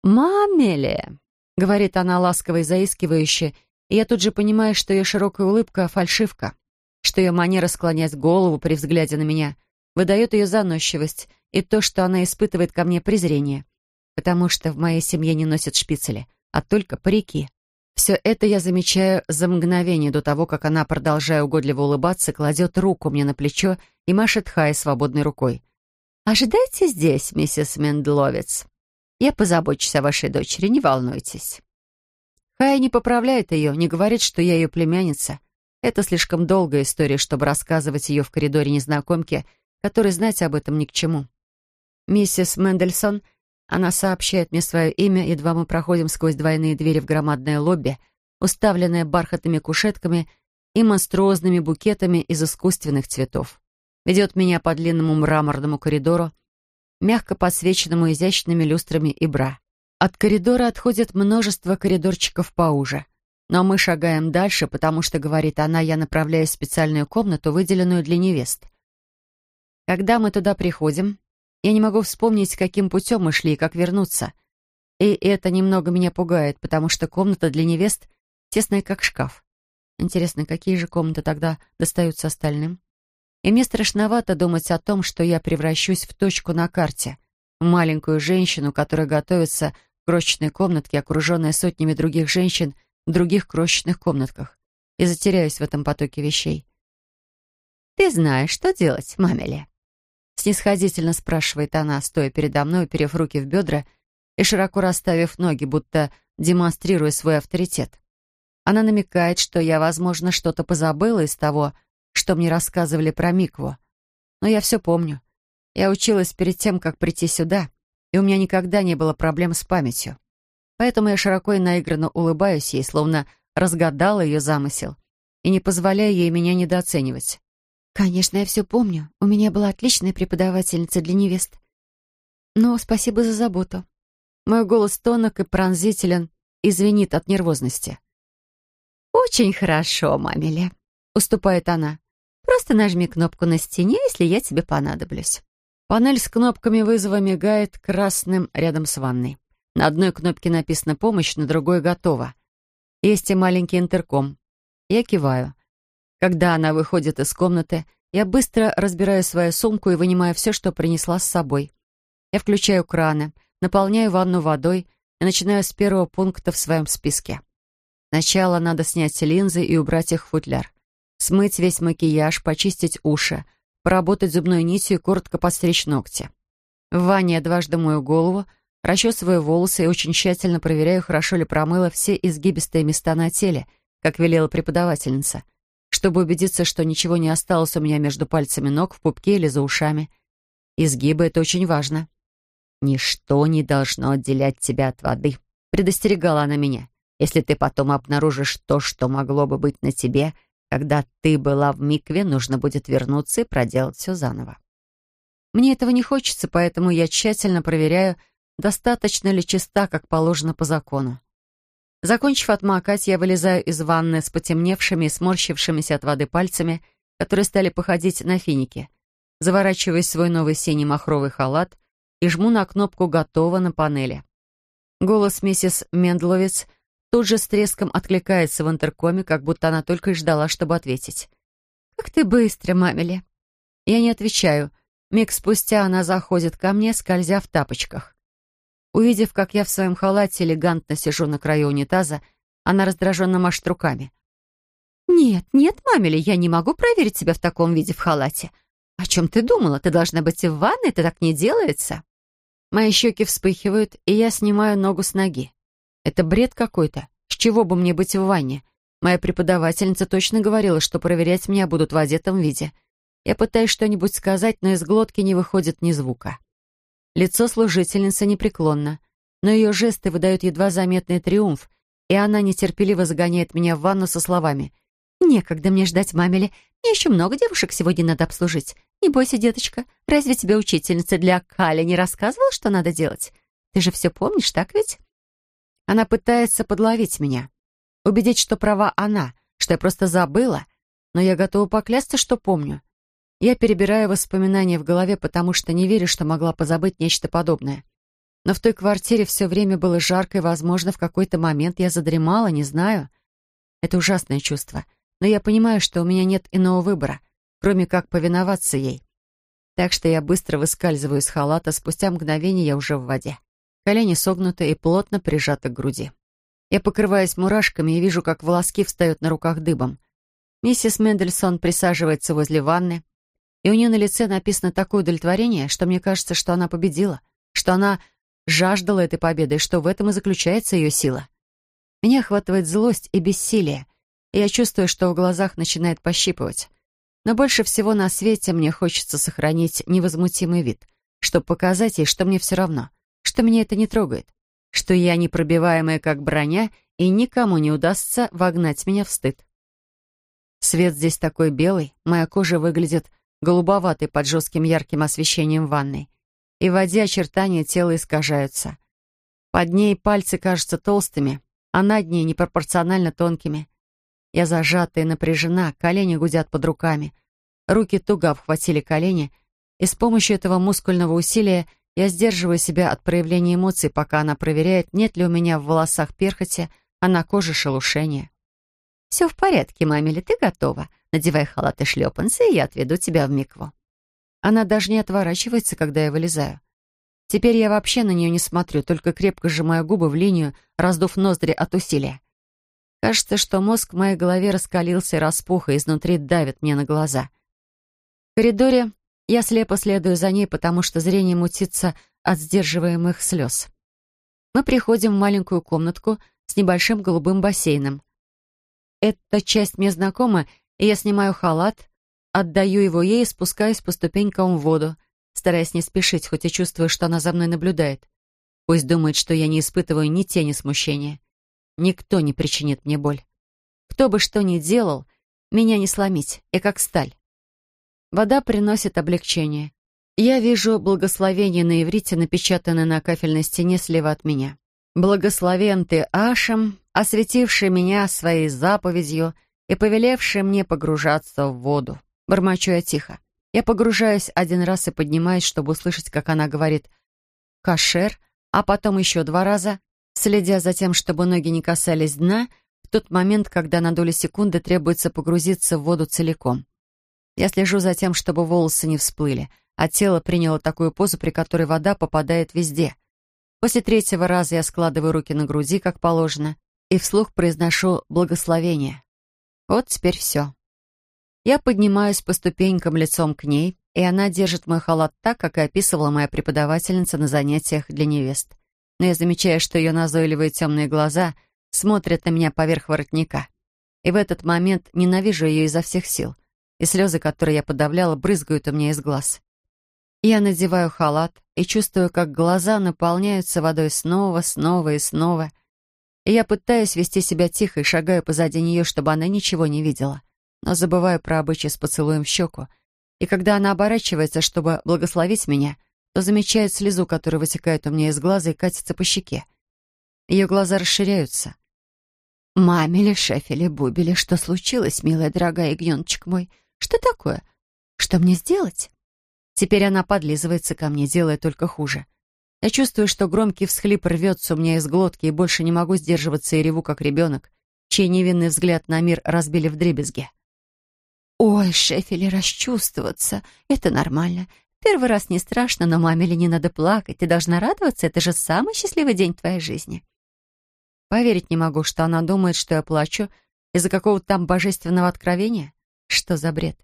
«Мамеле!» — говорит она ласково и заискивающе, и я тут же понимаю, что ее широкая улыбка — фальшивка, что ее манера склонять голову при взгляде на меня выдает ее заносчивость, и то, что она испытывает ко мне презрение, потому что в моей семье не носят шпицели, а только парики. Все это я замечаю за мгновение до того, как она, продолжая угодливо улыбаться, кладет руку мне на плечо и машет Хай свободной рукой. «Ожидайте здесь, миссис Мендловец. Я позабочусь о вашей дочери, не волнуйтесь». Хай не поправляет ее, не говорит, что я ее племянница. Это слишком долгая история, чтобы рассказывать ее в коридоре незнакомки, которой знать об этом ни к чему. Миссис Мендельсон, она сообщает мне свое имя, едва мы проходим сквозь двойные двери в громадное лобби, уставленная бархатными кушетками и монструозными букетами из искусственных цветов. Ведет меня по длинному мраморному коридору, мягко подсвеченному изящными люстрами и бра. От коридора отходит множество коридорчиков поуже. Но мы шагаем дальше, потому что, говорит она, я направляюсь в специальную комнату, выделенную для невест. Когда мы туда приходим, я не могу вспомнить, каким путем мы шли и как вернуться. И это немного меня пугает, потому что комната для невест тесная, как шкаф. Интересно, какие же комнаты тогда достаются остальным? И мне страшновато думать о том, что я превращусь в точку на карте, в маленькую женщину, которая готовится в крошечной комнатке, окруженная сотнями других женщин в других крошечных комнатках, и затеряюсь в этом потоке вещей. «Ты знаешь, что делать, мамеле?» Снисходительно спрашивает она, стоя передо мной, уперев руки в бедра и широко расставив ноги, будто демонстрируя свой авторитет. Она намекает, что я, возможно, что-то позабыла из того, что мне рассказывали про Микву. Но я все помню. Я училась перед тем, как прийти сюда, и у меня никогда не было проблем с памятью. Поэтому я широко и наигранно улыбаюсь ей, словно разгадала ее замысел, и не позволяю ей меня недооценивать. «Конечно, я все помню. У меня была отличная преподавательница для невест. Но спасибо за заботу». Мой голос тонок и пронзителен и звенит от нервозности. «Очень хорошо, мамеле», — уступает она. Просто нажми кнопку на стене, если я тебе понадоблюсь». Панель с кнопками вызова мигает красным рядом с ванной. На одной кнопке написано «Помощь», на другой «Готово». Есть и маленький интерком. Я киваю. Когда она выходит из комнаты, я быстро разбираю свою сумку и вынимаю все, что принесла с собой. Я включаю краны, наполняю ванну водой и начинаю с первого пункта в своем списке. Сначала надо снять линзы и убрать их в футляр смыть весь макияж, почистить уши, поработать зубной нитью и коротко подстричь ногти. В ванне я дважды мою голову, расчесываю волосы и очень тщательно проверяю, хорошо ли промыла все изгибистые места на теле, как велела преподавательница, чтобы убедиться, что ничего не осталось у меня между пальцами ног, в пупке или за ушами. Изгибы — это очень важно. «Ничто не должно отделять тебя от воды», — предостерегала она меня. «Если ты потом обнаружишь то, что могло бы быть на тебе», — когда ты была в микве, нужно будет вернуться и проделать все заново. Мне этого не хочется, поэтому я тщательно проверяю, достаточно ли чиста, как положено по закону. Закончив отмокать, я вылезаю из ванны с потемневшими и сморщившимися от воды пальцами, которые стали походить на финики, заворачиваю свой новый синий махровый халат и жму на кнопку «Готово» на панели. Голос миссис Мендловец тут же с треском откликается в интеркоме, как будто она только и ждала, чтобы ответить. «Как ты быстро, мамели!» Я не отвечаю. Миг спустя она заходит ко мне, скользя в тапочках. Увидев, как я в своем халате элегантно сижу на краю унитаза, она раздраженно машет руками. «Нет, нет, мамели, я не могу проверить себя в таком виде в халате. О чем ты думала? Ты должна быть в ванной, это так не делается». Мои щеки вспыхивают, и я снимаю ногу с ноги. Это бред какой-то. С чего бы мне быть в ванне? Моя преподавательница точно говорила, что проверять меня будут в одетом виде. Я пытаюсь что-нибудь сказать, но из глотки не выходит ни звука. Лицо служительницы непреклонно, но ее жесты выдают едва заметный триумф, и она нетерпеливо загоняет меня в ванну со словами «Некогда мне ждать мамели. Мне еще много девушек сегодня надо обслужить. Не бойся, деточка. Разве тебе учительница для Кали не рассказывала, что надо делать? Ты же все помнишь, так ведь?» Она пытается подловить меня. Убедить, что права она, что я просто забыла, но я готова поклясться, что помню. Я перебираю воспоминания в голове, потому что не верю, что могла позабыть нечто подобное. Но в той квартире все время было жарко, и, возможно, в какой-то момент я задремала, не знаю. Это ужасное чувство. Но я понимаю, что у меня нет иного выбора, кроме как повиноваться ей. Так что я быстро выскальзываю из халата, спустя мгновение я уже в воде. Колени согнуты и плотно прижаты к груди. Я покрываюсь мурашками и вижу, как волоски встают на руках дыбом. Миссис Мендельсон присаживается возле ванны, и у нее на лице написано такое удовлетворение, что мне кажется, что она победила, что она жаждала этой победы, и что в этом и заключается ее сила. Меня охватывает злость и бессилие, и я чувствую, что в глазах начинает пощипывать. Но больше всего на свете мне хочется сохранить невозмутимый вид, чтобы показать ей, что мне все равно — что меня это не трогает, что я непробиваемая как броня и никому не удастся вогнать меня в стыд. Свет здесь такой белый, моя кожа выглядит голубоватой под жестким ярким освещением ванной, и в воде очертания тела искажаются. Под ней пальцы кажутся толстыми, а над ней непропорционально тонкими. Я зажата и напряжена, колени гудят под руками. Руки туго обхватили колени, и с помощью этого мускульного усилия я сдерживаю себя от проявления эмоций, пока она проверяет, нет ли у меня в волосах перхоти, а на коже шелушения. «Все в порядке, мамили, ты готова. Надевай халат и шлепанцы, и я отведу тебя в микву». Она даже не отворачивается, когда я вылезаю. Теперь я вообще на нее не смотрю, только крепко сжимаю губы в линию, раздув ноздри от усилия. Кажется, что мозг в моей голове раскалился и распух, и изнутри давит мне на глаза. В коридоре я слепо следую за ней, потому что зрение мутится от сдерживаемых слез. Мы приходим в маленькую комнатку с небольшим голубым бассейном. Эта часть мне знакома, и я снимаю халат, отдаю его ей и спускаюсь по ступенькам в воду, стараясь не спешить, хоть и чувствую, что она за мной наблюдает. Пусть думает, что я не испытываю ни тени смущения. Никто не причинит мне боль. Кто бы что ни делал, меня не сломить, я как сталь. Вода приносит облегчение. Я вижу благословение на иврите, напечатанное на кафельной стене слева от меня. «Благословен ты Ашем, осветивший меня своей заповедью и повелевший мне погружаться в воду». Бормочу я тихо. Я погружаюсь один раз и поднимаюсь, чтобы услышать, как она говорит «кашер», а потом еще два раза, следя за тем, чтобы ноги не касались дна, в тот момент, когда на долю секунды требуется погрузиться в воду целиком. Я слежу за тем, чтобы волосы не всплыли, а тело приняло такую позу, при которой вода попадает везде. После третьего раза я складываю руки на груди, как положено, и вслух произношу благословение. Вот теперь все. Я поднимаюсь по ступенькам лицом к ней, и она держит мой халат так, как и описывала моя преподавательница на занятиях для невест. Но я замечаю, что ее назойливые темные глаза смотрят на меня поверх воротника. И в этот момент ненавижу ее изо всех сил, и слезы, которые я подавляла, брызгают у меня из глаз. Я надеваю халат и чувствую, как глаза наполняются водой снова, снова и снова. И я пытаюсь вести себя тихо и шагаю позади нее, чтобы она ничего не видела. Но забываю про обычай с поцелуем в щеку. И когда она оборачивается, чтобы благословить меня, то замечает слезу, которая вытекает у меня из глаза и катится по щеке. Ее глаза расширяются. «Мамели, шефели, бубели, что случилось, милая дорогая ягненочек мой? Что такое? Что мне сделать?» Теперь она подлизывается ко мне, делая только хуже. Я чувствую, что громкий всхлип рвется у меня из глотки и больше не могу сдерживаться и реву, как ребенок, чей невинный взгляд на мир разбили в дребезге. «Ой, Шефели, расчувствоваться. Это нормально. Первый раз не страшно, но маме ли не надо плакать. Ты должна радоваться. Это же самый счастливый день твоей жизни». Поверить не могу, что она думает, что я плачу из-за какого-то там божественного откровения. Что за бред?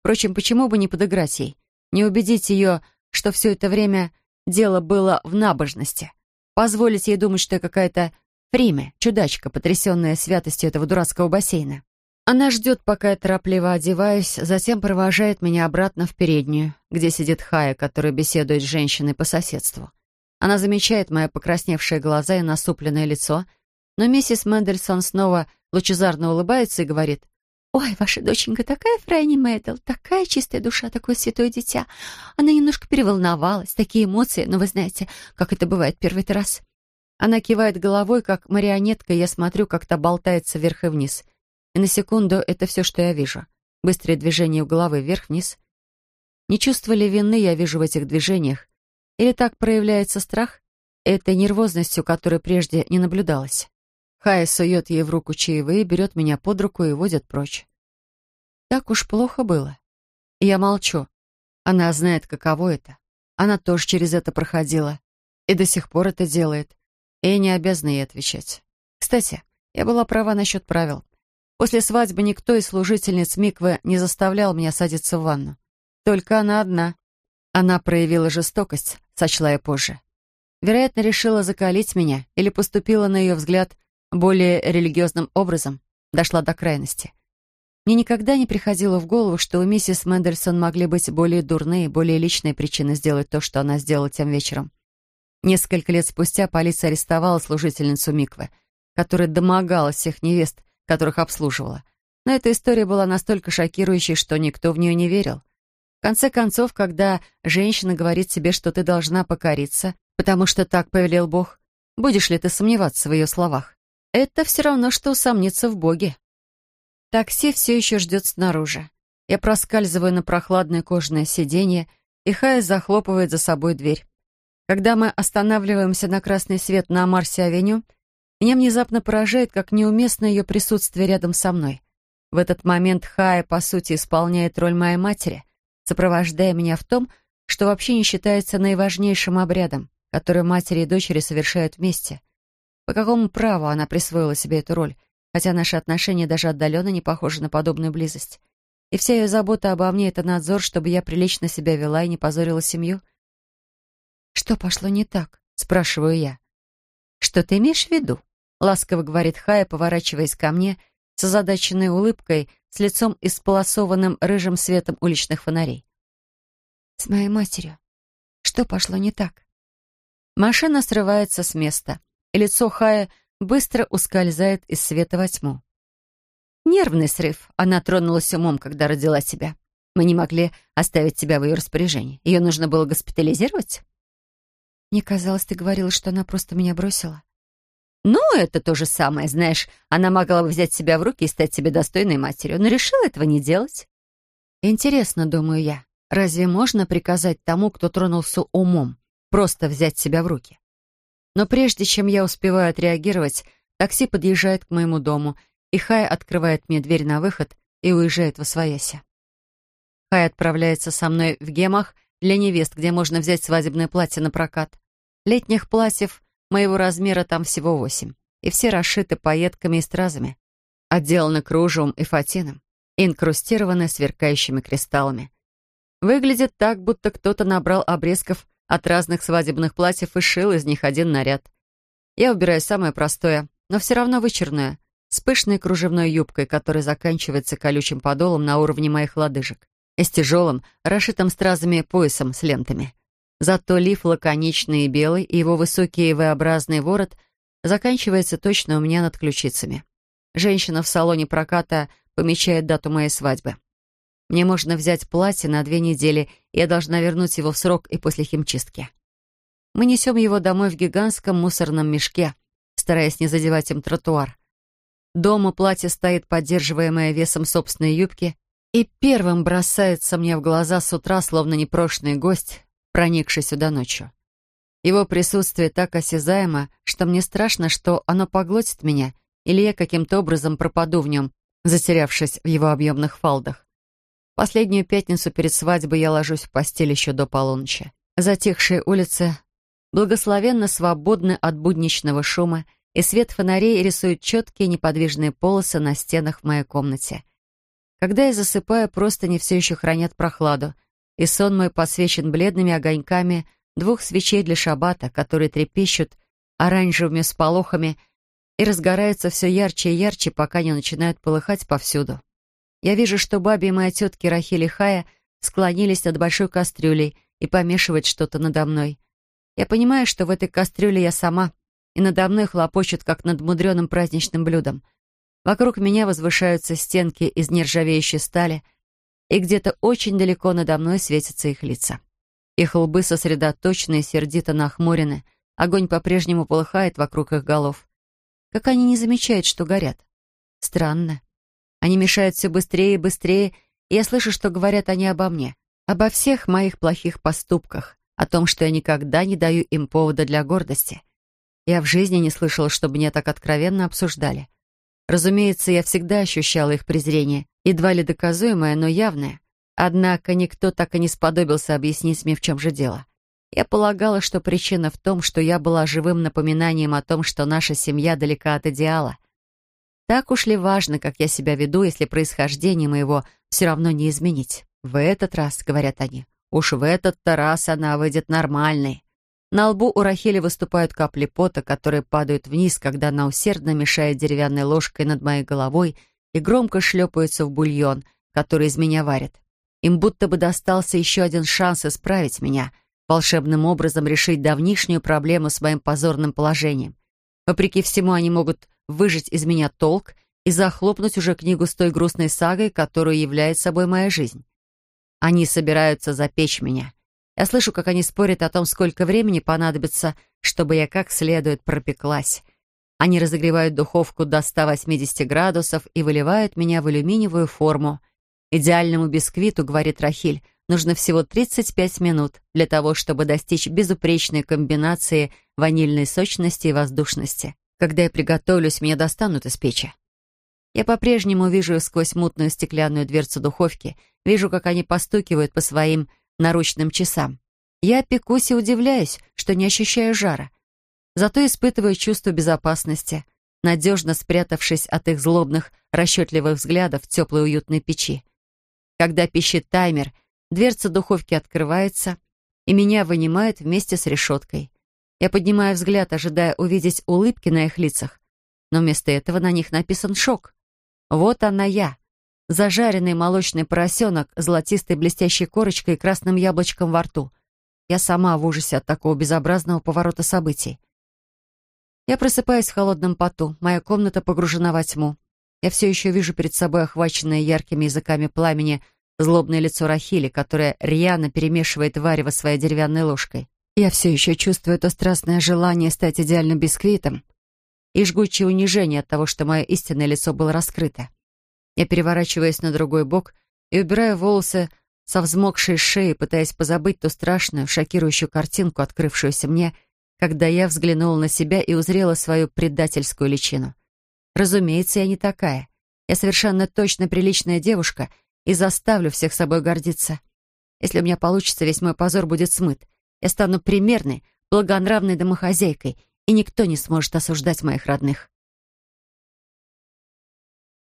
Впрочем, почему бы не подыграть ей? не убедить ее, что все это время дело было в набожности, позволить ей думать, что я какая-то фриме, чудачка, потрясенная святостью этого дурацкого бассейна. Она ждет, пока я торопливо одеваюсь, затем провожает меня обратно в переднюю, где сидит Хая, которая беседует с женщиной по соседству. Она замечает мои покрасневшие глаза и насупленное лицо, но миссис Мендельсон снова лучезарно улыбается и говорит, «Ой, ваша доченька такая Фрэнни Мэддл, такая чистая душа, такое святое дитя. Она немножко переволновалась, такие эмоции, но вы знаете, как это бывает первый раз». Она кивает головой, как марионетка, и я смотрю, как та болтается вверх и вниз. И на секунду это все, что я вижу. Быстрые движения у головы вверх-вниз. Не чувство ли вины я вижу в этих движениях? Или так проявляется страх? Этой нервозностью, которой прежде не наблюдалось. Хая сует ей в руку чаевые, берет меня под руку и водит прочь. Так уж плохо было. я молчу. Она знает, каково это. Она тоже через это проходила. И до сих пор это делает. И я не обязана ей отвечать. Кстати, я была права насчет правил. После свадьбы никто из служительниц Миквы не заставлял меня садиться в ванну. Только она одна. Она проявила жестокость, сочла я позже. Вероятно, решила закалить меня или поступила, на ее взгляд, более религиозным образом, дошла до крайности. Мне никогда не приходило в голову, что у миссис Мендельсон могли быть более дурные, более личные причины сделать то, что она сделала тем вечером. Несколько лет спустя полиция арестовала служительницу Миквы, которая домогалась всех невест, которых обслуживала. Но эта история была настолько шокирующей, что никто в нее не верил. В конце концов, когда женщина говорит себе, что ты должна покориться, потому что так повелел Бог, будешь ли ты сомневаться в ее словах? Это все равно, что усомниться в Боге. Такси все еще ждет снаружи. Я проскальзываю на прохладное кожаное сиденье, и Хая захлопывает за собой дверь. Когда мы останавливаемся на красный свет на Марсе-авеню, меня внезапно поражает, как неуместно ее присутствие рядом со мной. В этот момент Хая, по сути, исполняет роль моей матери, сопровождая меня в том, что вообще не считается наиважнейшим обрядом, который матери и дочери совершают вместе. По какому праву она присвоила себе эту роль, хотя наши отношения даже отдаленно не похожи на подобную близость. И вся ее забота обо мне — это надзор, чтобы я прилично себя вела и не позорила семью. «Что пошло не так?» — спрашиваю я. «Что ты имеешь в виду?» — ласково говорит Хая, поворачиваясь ко мне с озадаченной улыбкой, с лицом исполосованным рыжим светом уличных фонарей. «С моей матерью. Что пошло не так?» Машина срывается с места, и лицо Хая быстро ускользает из света во тьму. Нервный срыв. Она тронулась умом, когда родила тебя. Мы не могли оставить тебя в ее распоряжении. Ее нужно было госпитализировать? Мне казалось, ты говорила, что она просто меня бросила. Ну, это то же самое, знаешь. Она могла бы взять себя в руки и стать себе достойной матерью, но решила этого не делать. Интересно, думаю я, разве можно приказать тому, кто тронулся умом, просто взять себя в руки? Но прежде чем я успеваю отреагировать, такси подъезжает к моему дому, и Хай открывает мне дверь на выход и уезжает во свояси. Хай отправляется со мной в гемах для невест, где можно взять свадебное платье на прокат. Летних платьев моего размера там всего восемь, и все расшиты пайетками и стразами, отделаны кружевом и фатином, инкрустированы сверкающими кристаллами. Выглядит так, будто кто-то набрал обрезков от разных свадебных платьев и шил из них один наряд. Я убираю самое простое, но все равно вычурное, с пышной кружевной юбкой, которая заканчивается колючим подолом на уровне моих лодыжек, и с тяжелым, расшитым стразами поясом с лентами. Зато лиф лаконичный и белый, и его высокий V-образный ворот заканчивается точно у меня над ключицами. Женщина в салоне проката помечает дату моей свадьбы. Мне можно взять платье на две недели, я должна вернуть его в срок и после химчистки. Мы несем его домой в гигантском мусорном мешке, стараясь не задевать им тротуар. Дома платье стоит, поддерживаемое весом собственной юбки, и первым бросается мне в глаза с утра, словно непрошенный гость, проникший сюда ночью. Его присутствие так осязаемо, что мне страшно, что оно поглотит меня, или я каким-то образом пропаду в нем, затерявшись в его объемных фалдах. Последнюю пятницу перед свадьбой я ложусь в постель еще до полуночи. Затихшие улицы благословенно свободны от будничного шума, и свет фонарей рисует четкие неподвижные полосы на стенах в моей комнате. Когда я засыпаю, просто не все еще хранят прохладу, и сон мой посвящен бледными огоньками двух свечей для шабата, которые трепещут оранжевыми сполохами и разгораются все ярче и ярче, пока не начинают полыхать повсюду. Я вижу, что бабе и моя тетки Рахиль Хая склонились над большой кастрюлей и помешивают что-то надо мной. Я понимаю, что в этой кастрюле я сама — и надо мной хлопочут, как над мудреным праздничным блюдом. Вокруг меня возвышаются стенки из нержавеющей стали, и где-то очень далеко надо мной светятся их лица. Их лбы сосредоточены и сердито нахмурены, огонь по-прежнему полыхает вокруг их голов. Как они не замечают, что горят? Странно. Они мешают все быстрее и быстрее, и я слышу, что говорят они обо мне, обо всех моих плохих поступках, о том, что я никогда не даю им повода для гордости. Я в жизни не слышала, чтобы меня так откровенно обсуждали. Разумеется, я всегда ощущала их презрение, едва ли доказуемое, но явное. Однако никто так и не сподобился объяснить мне, в чем же дело. Я полагала, что причина в том, что я была живым напоминанием о том, что наша семья далека от идеала. Так уж ли важно, как я себя веду, если происхождение моего все равно не изменить? В этот раз, говорят они, уж в этот-то раз она выйдет нормальной. На лбу у Рахели выступают капли пота, которые падают вниз, когда она усердно мешает деревянной ложкой над моей головой и громко шлепаются в бульон, который из меня варят. Им будто бы достался еще один шанс исправить меня, волшебным образом решить давнишнюю проблему с моим позорным положением. Вопреки всему, они могут выжить из меня толк и захлопнуть уже книгу с той грустной сагой, которую является собой моя жизнь. Они собираются запечь меня. Я слышу, как они спорят о том, сколько времени понадобится, чтобы я как следует пропеклась. Они разогревают духовку до 180 градусов и выливают меня в алюминиевую форму. Идеальному бисквиту, говорит Рахиль, нужно всего 35 минут для того, чтобы достичь безупречной комбинации ванильной сочности и воздушности. Когда я приготовлюсь, меня достанут из печи. Я по-прежнему вижу сквозь мутную стеклянную дверцу духовки, вижу, как они постукивают по своим наручным часам. Я пекусь и удивляюсь, что не ощущаю жара. Зато испытываю чувство безопасности, надежно спрятавшись от их злобных, расчетливых взглядов в теплой уютной печи. Когда пищит таймер, дверца духовки открывается, и меня вынимают вместе с решеткой. Я поднимаю взгляд, ожидая увидеть улыбки на их лицах, но вместо этого на них написан шок. Вот она я. Зажаренный молочный поросенок, золотистой блестящей корочкой и красным яблочком во рту. Я сама в ужасе от такого безобразного поворота событий. Я просыпаюсь в холодном поту. Моя комната погружена во тьму. Я все еще вижу перед собой охваченное яркими языками пламени злобное лицо Рахили, которое рьяно перемешивает варево своей деревянной ложкой. Я все еще чувствую то страстное желание стать идеальным бисквитом, и жгучее унижение от того, что мое истинное лицо было раскрыто. Я переворачиваюсь на другой бок и убираю волосы со взмокшей шеи, пытаясь позабыть ту страшную, шокирующую картинку, открывшуюся мне, когда я взглянула на себя и узрела свою предательскую личину. Разумеется, я не такая. Я совершенно точно приличная девушка и заставлю всех собой гордиться. Если у меня получится, весь мой позор будет смыт. Я стану примерной, благонравной домохозяйкой и никто не сможет осуждать моих родных.